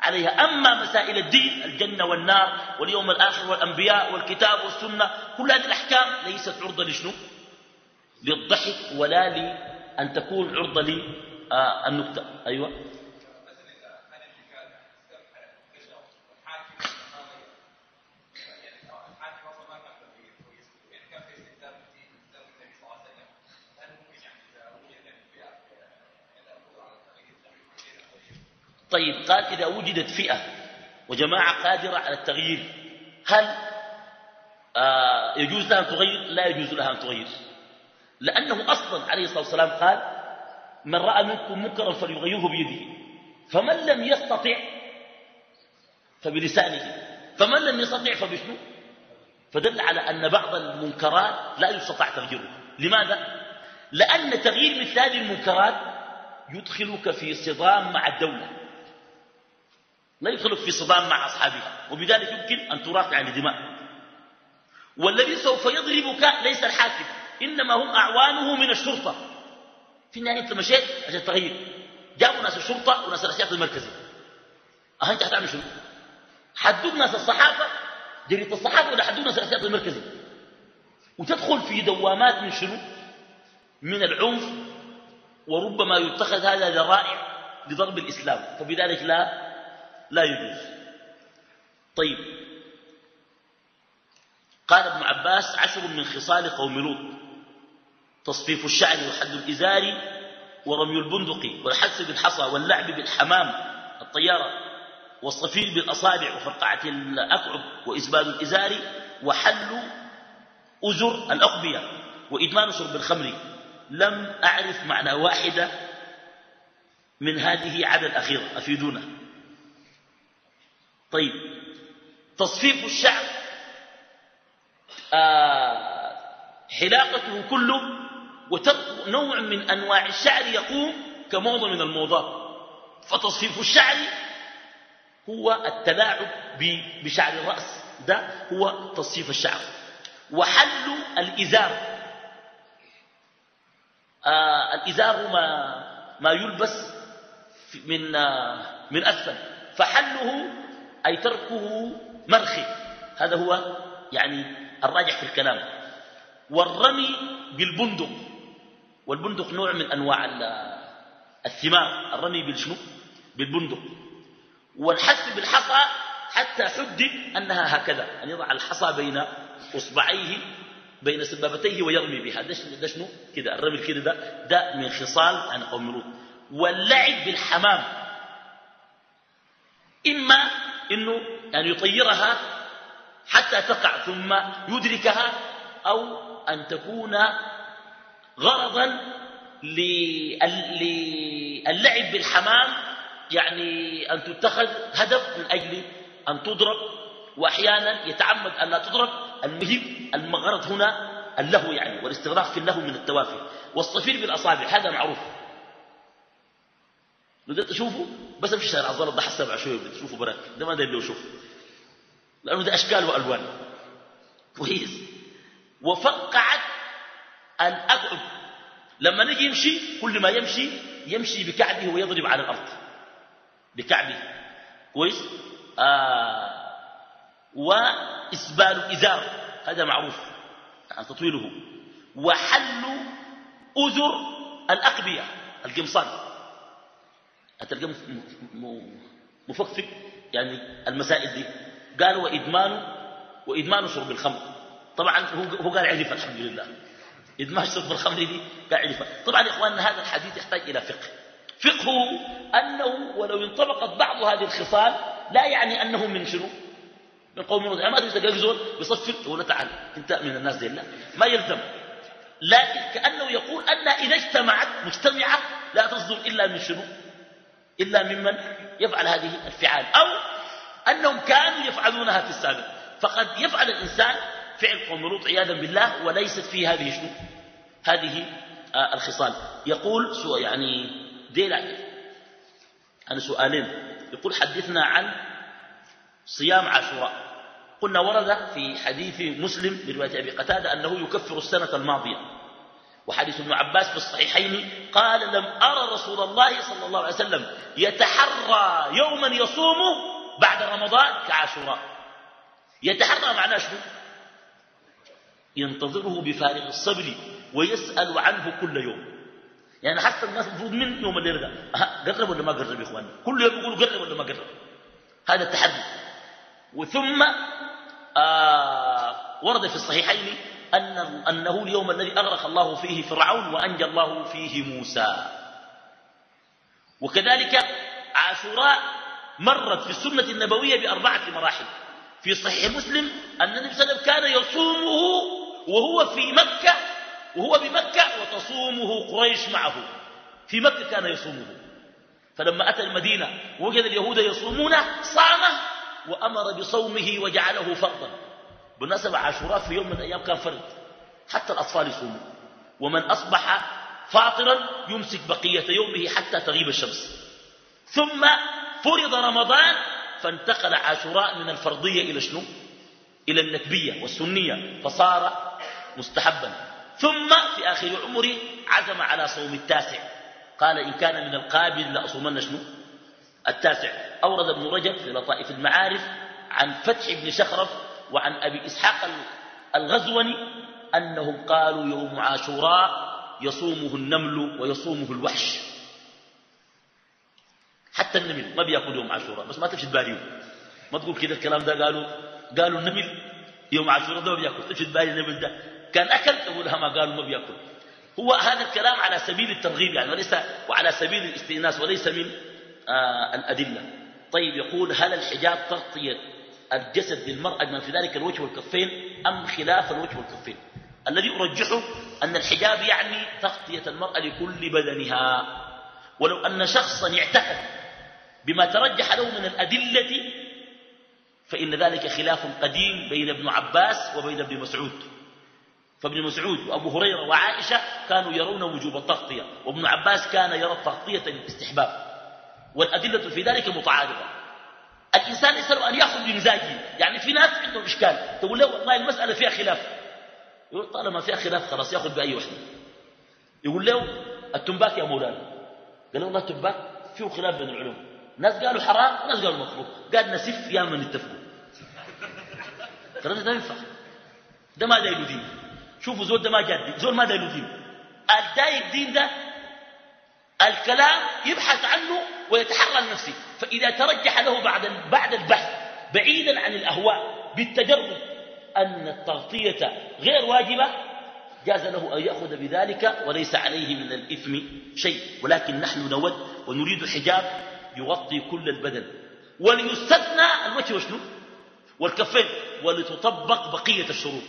عليها. أما مسائل الدين الجنة والنار واليوم الآخر والأنبياء والكتاب والسنة كل هذه الأحكام ليست عرضة لشنو؟ للضحك ولا لأن تكون عرضة للنكتة أيوة. طيب قال إذا وجدت فئة وجماعة قادرة على التغيير هل آه يجوز لها أن تغير؟ لا يجوز لها أن تغير. لأنه أصلا عليه الصلاة والسلام قال من رأى منكم منكرا فليغيره بيده فمن لم يستطع فبلسانه فمن لم يستطع فبشنو؟ فدل على أن بعض المنكرات لا يستطاع تغييره. لماذا؟ لأن تغيير مثل هذه المنكرات يدخلك في صدام مع الدولة. لا يدخلك في صدام مع أصحابها وبذلك يمكن أن تراق عن الدماء والذي سوف يضربك ليس الحاكم إنما هم أعوانه من الشرطة. في النهاية أنت مشيت عشان تغير جابوا ناس الشرطة وناس الاحتياط المركزي أه أنت هتعمل شنو؟ حدوك ناس الصحافة جريدة الصحافة ولا حدوك ناس الاحتياط المركزي وتدخل في دوامات من شنو؟ من العنف وربما يتخذ هذا ذرائع لضرب الإسلام. فبذلك لا لا يجوز. طيب. قال ابن عباس عشر من خصال قوم لوط. تصفيف الشعر وحد الإزار ورمي البندق والحس بالحصى واللعب بالحمام الطيارة والصفير بالأصابع وفرقعة الأكعب وإسبال الإزار وحل أزر الأقبية وإدمان شرب الخمر. لم أعرف معنى واحدة من هذه عدا الأخيرة. أفيدونا. طيب. تصفيف الشعر آه حلاقته كله وترك نوع من أنواع الشعر يقوم كموضة من الموضات فتصفيف الشعر هو التلاعب بشعر الرأس. ده هو تصفيف الشعر. وحل الإزار. آه الإزار ما, ما يلبس من, آه من أسفل. فحله أي تركه مرخي. هذا هو يعني الراجح في الكلام. والرمي بالبندق. والبندق نوع من أنواع الثمار. الرمي بالشنو بالبندق. والحس بالحصى حتى حدد أنها هكذا. أن يضع الحصى بين أصبعيه بين سبابتيه ويرمي بها. ده شنو؟ كده. الرمي كده ده ده من خصال عن قوم لوط. واللعب بالحمام. إما إنه يعني يطيرها حتى تقع ثم يدركها أو أن تكون غرضا للعب بالحمام يعني أن تتخذ هدف من أجل أن تضرب واحيانا يتعمد أن لا تضرب. المهم المغرض هنا اللهو يعني والاستغراق في اللهو من التوافه والصفير بالأصابع هذا معروف. لو تشوفه؟ بس امشي شارع الظلم ده حسب شوية بتشوفه براك ده ما لو شوف لأنه ده أشكال وألوان. كويس. وفقعت الاقعد لما نجي يمشي كل ما يمشي يمشي بكعبه ويضرب على الأرض. بكعبه. كويس؟ آه. وإسبال الازار هذا معروف. يعني تطويله. وحل أذر الأقبية القمصان. هتلقى مفكفك يعني المسائل دي. قال وإدمان وإدمان شرب الخمر. طبعا هو قال عرف الحمد لله. إدمان شرب الخمر دي قال عرف طبعا يا إخواننا هذا الحديث يحتاج إلى فقه. فقهه أنه ولو انطبقت بعض هذه الخصال لا يعني أنه من شنو؟ من قوم يعني ما تلقى زول بيصفق تقول تعال. أنت من الناس دي لا. ما يلزم. لكن كأنه يقول أن إذا اجتمعت مجتمعة لا تصدر إلا من شنو؟ إلا ممن يفعل هذه الفعال أو أنهم كانوا يفعلونها في السابق. فقد يفعل الإنسان فعل قوم لوط عياذا بالله وليست فيه هذه شنو؟ هذه آه الخصال. يقول يعني ديل أنا سؤالين. يقول حدثنا عن صيام عاشوراء. قلنا ورد في حديث مسلم برواية أبي قتادة أنه يكفر السنة الماضية. وحديث ابن عباس في الصحيحين قال لم أرى رسول الله صلى الله عليه وسلم يتحرى يوما يصومه بعد رمضان كعاشوراء. يتحرى معناه شنو؟ ينتظره بفارغ الصبر ويسأل عنه كل يوم. يعني حتى الناس المفروض من يوم الليل ده قرب ولا ما قرب يا اخواني كل يوم يقولوا قرب ولا ما قرب؟ هذا التحدي. وثم آه ورد في الصحيحين أن أنه اليوم الذي أغرق الله فيه فرعون وأنجى الله فيه موسى. وكذلك عاشوراء مرت في السنة النبوية بأربعة مراحل. في صحيح مسلم أن النبي صلى الله عليه وسلم كان يصومه وهو في مكة وهو بمكة وتصومه قريش معه. في مكة كان يصومه. فلما أتى المدينة وجد اليهود يصومونه صامه وأمر بصومه وجعله فرضا. بالنسبة عاشوراء في يوم من الأيام كان فرد. حتى الأطفال يصوموا. ومن أصبح فاطرا يمسك بقية يومه حتى تغيب الشمس. ثم فرض رمضان فانتقل عاشوراء من الفرضية إلى شنو؟ إلى النكبية والسنية فصار مستحبا. ثم في آخر عمره عزم على صوم التاسع. قال إن كان من القابل لأصومن شنو؟ التاسع. أورد ابن رجب في لطائف المعارف عن فتح بن شخرف وعن أبي إسحاق الغزوني أنهم قالوا يوم عاشوراء يصومه النمل ويصومه الوحش. حتى النمل ما بيأكل يوم عاشوراء بس ما تمشي تباريه ما تقول كده الكلام ده قالوا قالوا النمل يوم عاشوراء ده ما بيأكل. تمشي تباري النمل ده. كان أكل تقولها ما قالوا ما بيأكل. هو هذا الكلام على سبيل الترغيب يعني وليس وعلى سبيل الاستئناس وليس من آه الأدلة. طيب يقول هل الحجاب تغطية الجسد للمرأة من في ذلك الوجه والكفين أم خلاف الوجه والكفين. الذي أرجحه أن الحجاب يعني تغطية المرأة لكل بدنها. ولو أن شخصا اعتقد بما ترجح له من الأدلة فإن ذلك خلاف قديم بين ابن عباس وبين ابن مسعود. فابن مسعود وأبو هريرة وعائشة كانوا يرون وجوب التغطية وابن عباس كان يرى التغطية للاستحباب. والأدلة في ذلك متعارضة. الإنسان يسأل أن يأخذ بمزاجه يعني في ناس عندهم إشكال. تقول له والله المسألة فيها خلاف. يقول طالما فيها خلاف خلاص يأخذ بأي وحدة. يقول له التنباك يا مولانا. قال له والله التنباك فيه خلاف بين العلوم. ناس قالوا حرام وناس قالوا مكروه قال نسف يا من اتفقوا. كلام ده ينفع. ده ما دايلو دين شوفوا زول ده ما جاد زول ما دايلو دين الدايل دين ده الكلام يبحث عنه ويتحرى لنفسه فإذا ترجح له بعد بعد البحث بعيدا عن الأهواء بالتجرد أن التغطية غير واجبة جاز له أن يأخذ بذلك وليس عليه من الإثم شيء. ولكن نحن نود ونريد حجاب يغطي كل البدن. وليستثنى الوجه وشنو والكفين. ولتطبق بقية الشروط.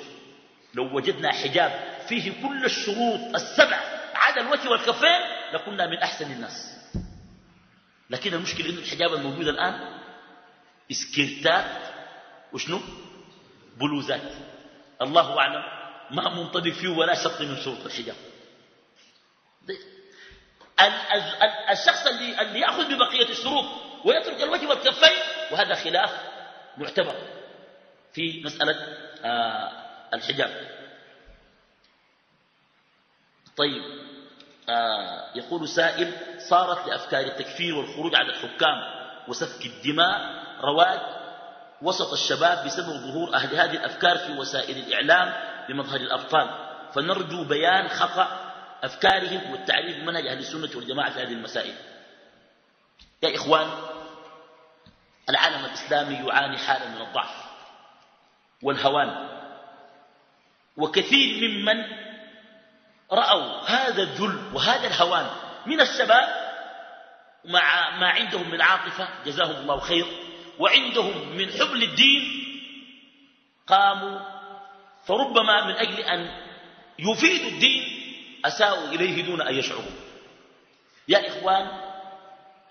لو وجدنا حجاب فيه كل الشروط السبع عدا الوجه والكفين لكنا من أحسن الناس. لكن المشكلة إنه الحجاب الموجود الآن اسكيرتات وشنو؟ بلوزات. الله أعلم ما منطبق فيه ولا شرط من شروط الحجاب. الشخص اللي, اللي يأخذ ببقية الشروط ويترك الوجه والكفين وهذا خلاف معتبر في مسألة آه الحجاب. طيب. آه يقول سائل صارت لأفكار التكفير والخروج على الحكام وسفك الدماء رواج وسط الشباب بسبب ظهور أهل هذه الأفكار في وسائل الإعلام بمظهر الأبطال. فنرجو بيان خطأ أفكارهم والتعريف بمنهج أهل السنة والجماعة في هذه المسائل. يا إخوان العالم الإسلامي يعاني حالة من الضعف والهوان وكثير ممن رأوا هذا الذل وهذا الهوان من الشباب مع ما عندهم من عاطفة جزاهم الله خير وعندهم من حبل الدين قاموا فربما من أجل أن يفيدوا الدين أساءوا إليه دون أن يشعروا. يا إخوان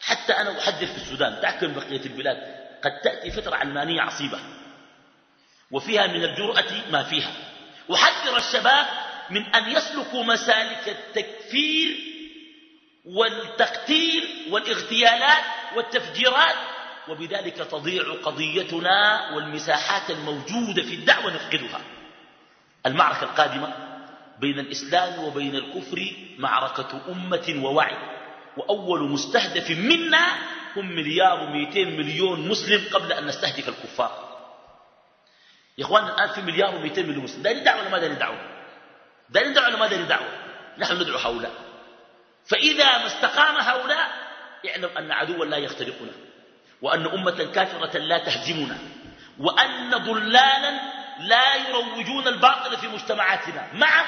حتى أنا أحدث في السودان تحكم بقية البلاد؟ قد تأتي فترة علمانية عصيبة وفيها من الجرأة ما فيها. أحذر الشباب من أن يسلكوا مسالك التكفير والتقتير والاغتيالات والتفجيرات وبذلك تضيع قضيتنا والمساحات الموجودة في الدعوة نفقدها. المعركة القادمة بين الإسلام وبين الكفر معركة أمة ووعي وأول مستهدف منا هم مليار ومئتين مليون مسلم قبل أن نستهدف الكفار. يا إخواننا الآن في مليار ومئتين مليون مسلم. دارين دعوة ولا ما دارين دعوة؟ دارين دعوة ولا ما دارين دعوة نحن ندعو هؤلاء. فإذا ما استقام هؤلاء اعلم أن عدوا لا يخترقنا وأن أمة كافرة لا تهزمنا وأن ضلالا لا يروجون الباطل في مجتمعاتنا مع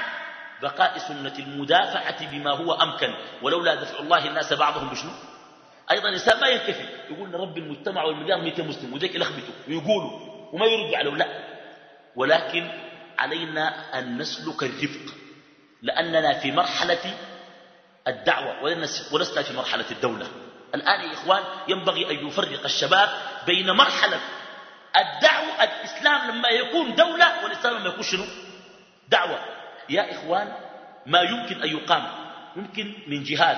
بقاء سنة المدافعة بما هو أمكن ولولا دفع الله الناس بعضهم بشنو؟ أيضا الإنسان ما ينكفي يقول رب المجتمع والمليار مئة مسلم وذيك يلخبطوا ويقولوا وما يردوا عليه لا ولكن علينا أن نسلك الرفق لأننا في مرحلة الدعوة ولسنا في مرحلة الدولة. الآن يا إخوان ينبغي أن يفرق الشباب بين مرحلة الدعوة الإسلام لما يكون دولة والإسلام لما يكون شنو؟ دعوة. يا إخوان ما يمكن أن يقام يمكن من جهاد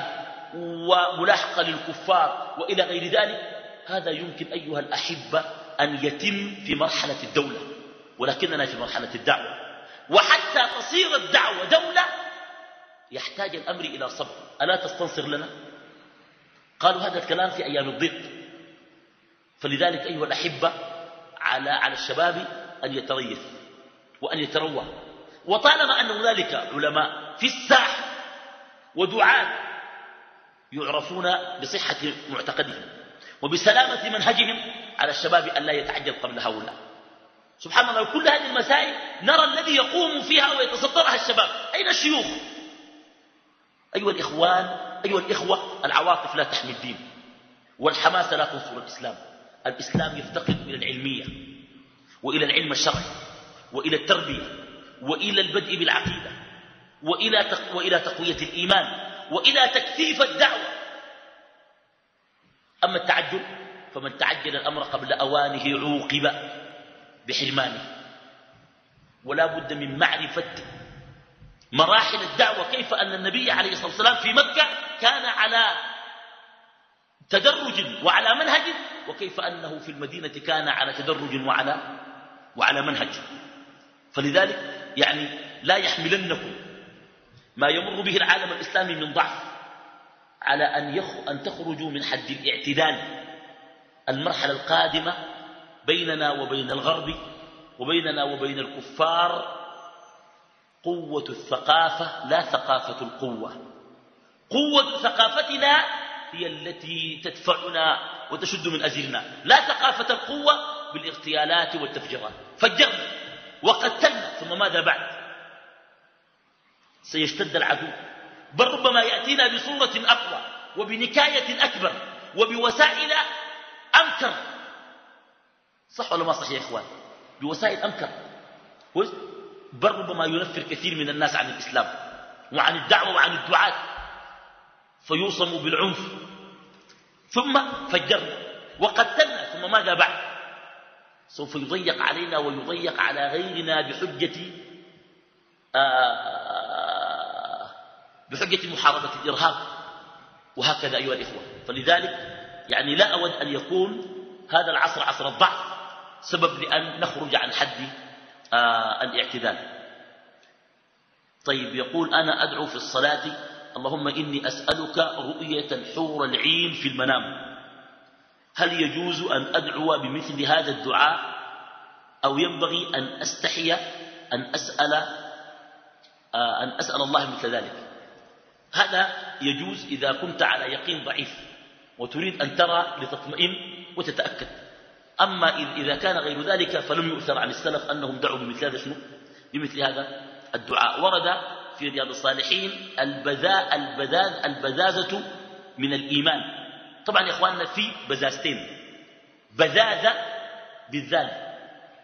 وملاحقة للكفار وإلى غير ذلك هذا يمكن أيها الأحبة أن يتم في مرحلة الدولة. ولكننا في مرحلة الدعوة. وحتى تصير الدعوة دولة يحتاج الأمر إلى صبر. ألا تستنصر لنا؟ قالوا هذا الكلام في أيام الضيق. فلذلك أيها الأحبة على, على الشباب أن يتريث وأن يتروى. وطالما أن هنالك علماء في الساحة ودعاة يعرفون بصحة معتقدهم وبسلامة منهجهم على الشباب أن لا يتعجل قبل هؤلاء. سبحان الله كل هذه المسائل نرى الذي يقوم فيها ويتصدرها الشباب. أين الشيوخ؟ أيها الإخوان أيها الإخوة العواطف لا تحمي الدين والحماسة لا تنصر الإسلام. الإسلام يفتقد إلى العلمية وإلى العلم الشرعي وإلى التربية وإلى البدء بالعقيدة وإلى. وإلى تقوية الإيمان وإلى تكثيف الدعوة. أما التعجل فمن تعجل الأمر قبل أوانه عوقب. بحرمانه ولا بد من معرفة مراحل الدعوة كيف أن النبي عليه الصلاة والسلام في مكة كان على تدرج وعلى منهج وكيف أنه في المدينة كان على تدرج وعلى, وعلى منهج. فلذلك يعني لا يحملنكم ما يمر به العالم الإسلامي من ضعف على أن, يخ... أن تخرجوا من حد الاعتدال المرحلة القادمة بيننا وبين الغرب وبيننا وبين الكفار قوة الثقافة لا ثقافة القوة. قوة ثقافتنا هي التي تدفعنا وتشد من أزرنا لا ثقافة القوة بالاغتيالات والتفجيرات. فجرنا وقتلنا ثم ماذا بعد؟ سيشتد العدو. بل ربما يأتينا بصورة أقوى وبنكاية أكبر وبوسائل أمكر صح ولا ما صح يا إخوان؟ بوسائل أمكر بل ربما ينفر كثير من الناس عن الإسلام وعن الدعوة وعن الدعاة. فيوصموا بالعنف. ثم فجرنا وقتلنا. ثم ماذا بعد؟ سوف يضيق علينا ويضيق على غيرنا بحجة آه، بحجة محاربة الإرهاب. وهكذا أيها الإخوة. فلذلك يعني لا أود أن يكون هذا العصر عصر الضعف. سبب لأن نخرج عن حد آه الاعتدال طيب يقول أنا أدعو في الصلاة اللهم إني أسألك رؤية الحور العين في المنام. هل يجوز أن أدعو بمثل هذا الدعاء؟ أو ينبغي أن أستحي أن أسأل آه، أن أسأل الله مثل ذلك؟ هذا يجوز إذا كنت على يقين ضعيف وتريد أن ترى لتطمئن وتتأكد. أما إذا كان غير ذلك فلم يؤثر عن السلف أنهم دعوا بمثل هذا شنو؟ بمثل هذا الدعاء. ورد في رياض الصالحين البذاء البذاذ البذاذة من الإيمان. طبعا يا إخواننا في بزازتين بذاذة بالذال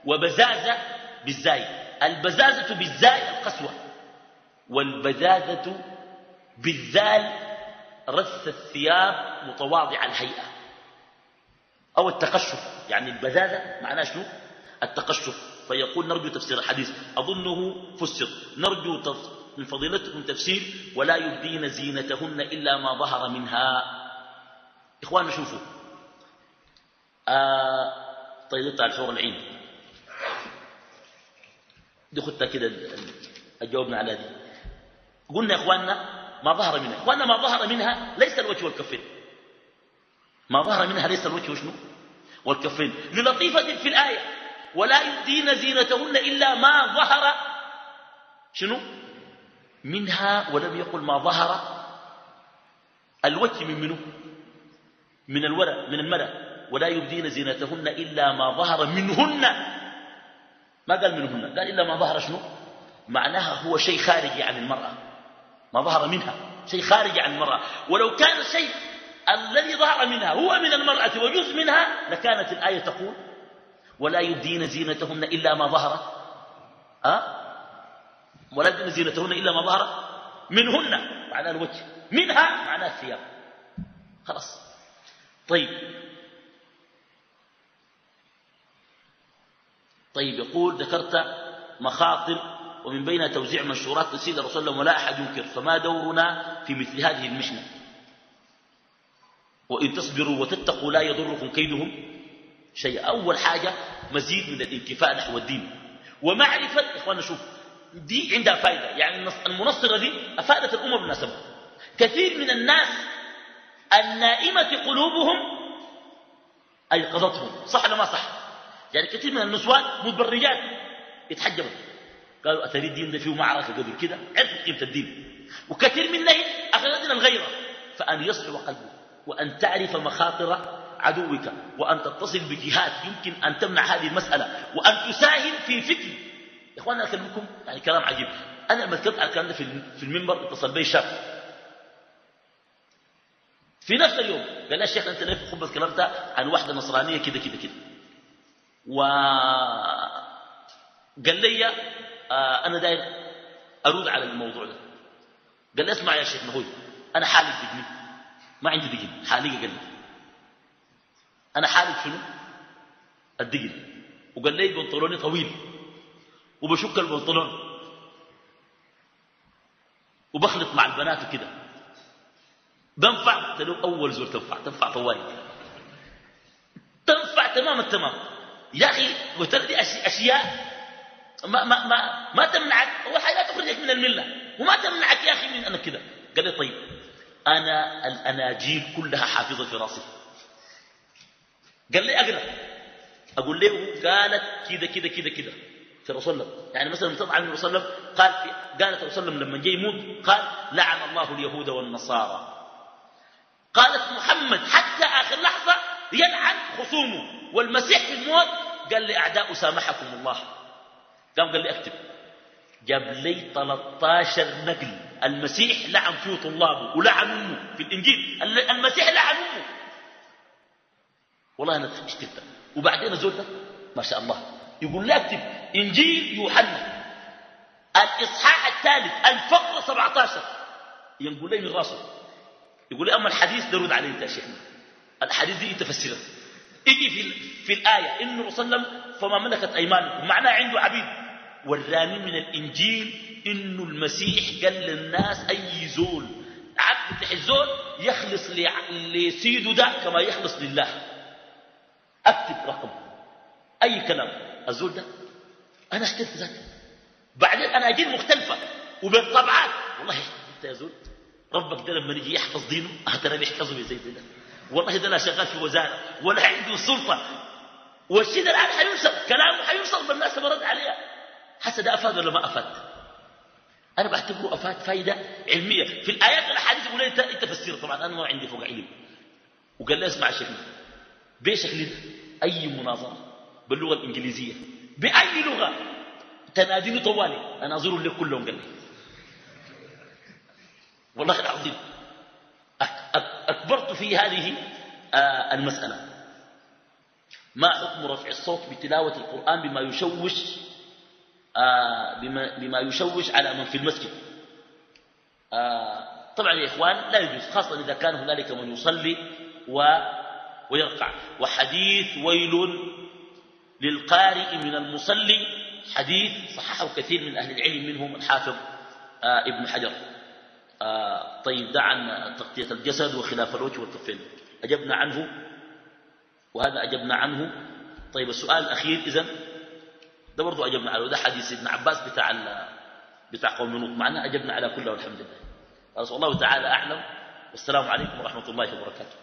وبزازة بالزاي. البزازة بالزاي القسوة والبذاذة بالذال رث الثياب متواضع الهيئة. أو التقشف. يعني البذاذة معناه شنو؟ التقشف. فيقول نرجو تفسير الحديث. أظنه فسر. نرجو من فضيلتكم تفسير ولا يبدين زينتهن إلا ما ظهر منها. إخواننا شوفوا. آه طيب على الحور العين. دي خدتها كده الجواب على دي. قلنا يا إخواننا ما ظهر منها. إخواننا ما ظهر منها ليس الوجه والكفين. ما ظهر منها ليس الوجه وشنو والكفين. للطيفة في الآية. ولا يبدين زينتهن إلا ما ظهر شنو؟ منها ولم يقل ما ظهر. الوجه من منه من الورى من المرأة. ولا يبدين زينتهن إلا ما ظهر منهن. ما قال منهن؟ قال إلا ما ظهر شنو؟ معناها هو شيء خارجي عن المرأة. ما ظهر منها. شيء خارجي عن المرأة. ولو كان الشيء الذي ظهر منها هو من المرأة وجزء منها لكانت الآية تقول ولا يبدين زينتهن إلا ما ظهر. أه؟ ولا يبدين زينتهن إلا ما ظهر منهن معنى الوجه. منها معنى الثياب. خلاص. طيب. طيب يقول ذكرت مخاطر ومن بينها توزيع منشورات تسيد الرسول ولا أحد ينكر فما دورنا في مثل هذه المشنة؟ وإن تصبروا وتتقوا لا يضركم كيدهم شيء. أول حاجة مزيد من الانكفاء نحو الدين. ومعرفة إخواننا شوف دي عندها فائدة يعني المنصرة دي أفادت الأمة بالمناسبة كثير من الناس النائمة قلوبهم أيقظتهم صح ولا ما صح؟ يعني كثير من النسوان متبرجات يتحجبوا. قالوا أثري الدين ده فيه معركة قبل كده؟ عرفوا قيمة الدين. وكثير منهم أخذتنا الغيرة. فأن يصحو قلبه. وأن تعرف مخاطر عدوك وأن تتصل بجهات يمكن أن تمنع هذه المسألة وأن تساهم في فكر. يا إخواننا أكلمكم يعني كلام عجيب. أنا لما تكلمت على الكلام ده في المنبر اتصل بي شاب. في نفس اليوم قال لي الشيخ أنت ليه في خبز كلمت عن واحدة نصرانية كده كده كده. و قال لي آه أنا داير أرد على الموضوع ده. قال لي اسمع يا شيخ نهوي أنا حالي دقني ما عندي دقن حالي قال لي أنا حالي شنو؟ الدقن. وقال لي بنطلوني طويل. وبشك البنطلون. وبخلط مع البنات وكده. بنفع؟ قلت له أول زول تنفع. تنفع طوالي تنفع تمام التمام. يا أخي قلت له أشياء ما, ما, ما, ما تمنعك. أول حاجة لا تخرجك من الملة. وما تمنعك يا أخي من أنا كده. قال لي طيب. أنا الأناجيل كلها حافظة في رأسي. قال لي أقرأ. أقول له قالت كده كده كده كده في رسول الله يعني مثلا تطلع عن الرسول الله قال قالت الرسول الله لما جاي يموت قال لعن الله اليهود والنصارى. قالت محمد حتى آخر لحظة يلعن خصومه. والمسيح في الموت قال لأعداء سامحكم الله. قام قال لي أكتب. جاب لي 13 نقل. المسيح لعن فيه طلابه ولعن أمه في الإنجيل. المسيح لعن أمه. والله أنا اشتريت وبعدين الزول ما شاء الله يقول لي اكتب إنجيل يوحنا. الإصحاح الثالث الفقره 17 ينقل لي من راسه. يقول لي أما الحديث ده عليه انت يا شيخنا. الحديث دي انت فسره يجي في, في الآية انه وسلم فما ملكت أيمانكم. معناه عنده عبيد. وراني من الإنجيل إنه المسيح قال للناس أي زول عبد الزول يخلص لسيده ده كما يخلص لله. أكتب رقم. أي كلام. الزول ده. أنا اشتريت ذاتي بعدين أنا أجيب مختلفة. وبالطبعات والله أنت يا زول. ربك ده لما يجي يحفظ دينه هترى بيحفظه زي ده. والله ده لا شغال في وزارة. ولا عنده سلطة. والشيء ده الآن حيوصل. كلامه حيوصل بالناس برد عليها. حسد أفاد ولا ما أفاد؟ أنا بعتبره أفاد فايدة علمية. في الآيات والأحاديث يقول أنت أنت فسير طبعا أنا ما عندي فوق علم وقال لي اسمع شكل بشكل أي مناظرة باللغة الإنجليزية. بأي لغة؟ تناديني طوالي. أنا أزور لك كلهم قال لي. والله العظيم. أكبرت في هذه آه، المسألة. ما حكم رفع الصوت بتلاوة القرآن بما يشوش آه، بما, بما يشوش على من في المسجد. آه، طبعا يا إخوان لا يجوز خاصة إذا كان هنالك من يصلي و ويركع. وحديث ويل للقارئ من المصلي حديث صححه كثير من أهل العلم منهم الحافظ آه ابن حجر. آه طيب دع عن تغطية الجسد وخلاف الوجه والكفين أجبنا عنه؟ وهذا أجبنا عنه؟ طيب السؤال الأخير إذن ده برضو أجبنا عليه وده حديث ابن عباس بتاع بتاع قوم نوط معنا أجبنا على كله والحمد لله. رسول الله تعالى أعلم. والسلام عليكم ورحمة الله وبركاته.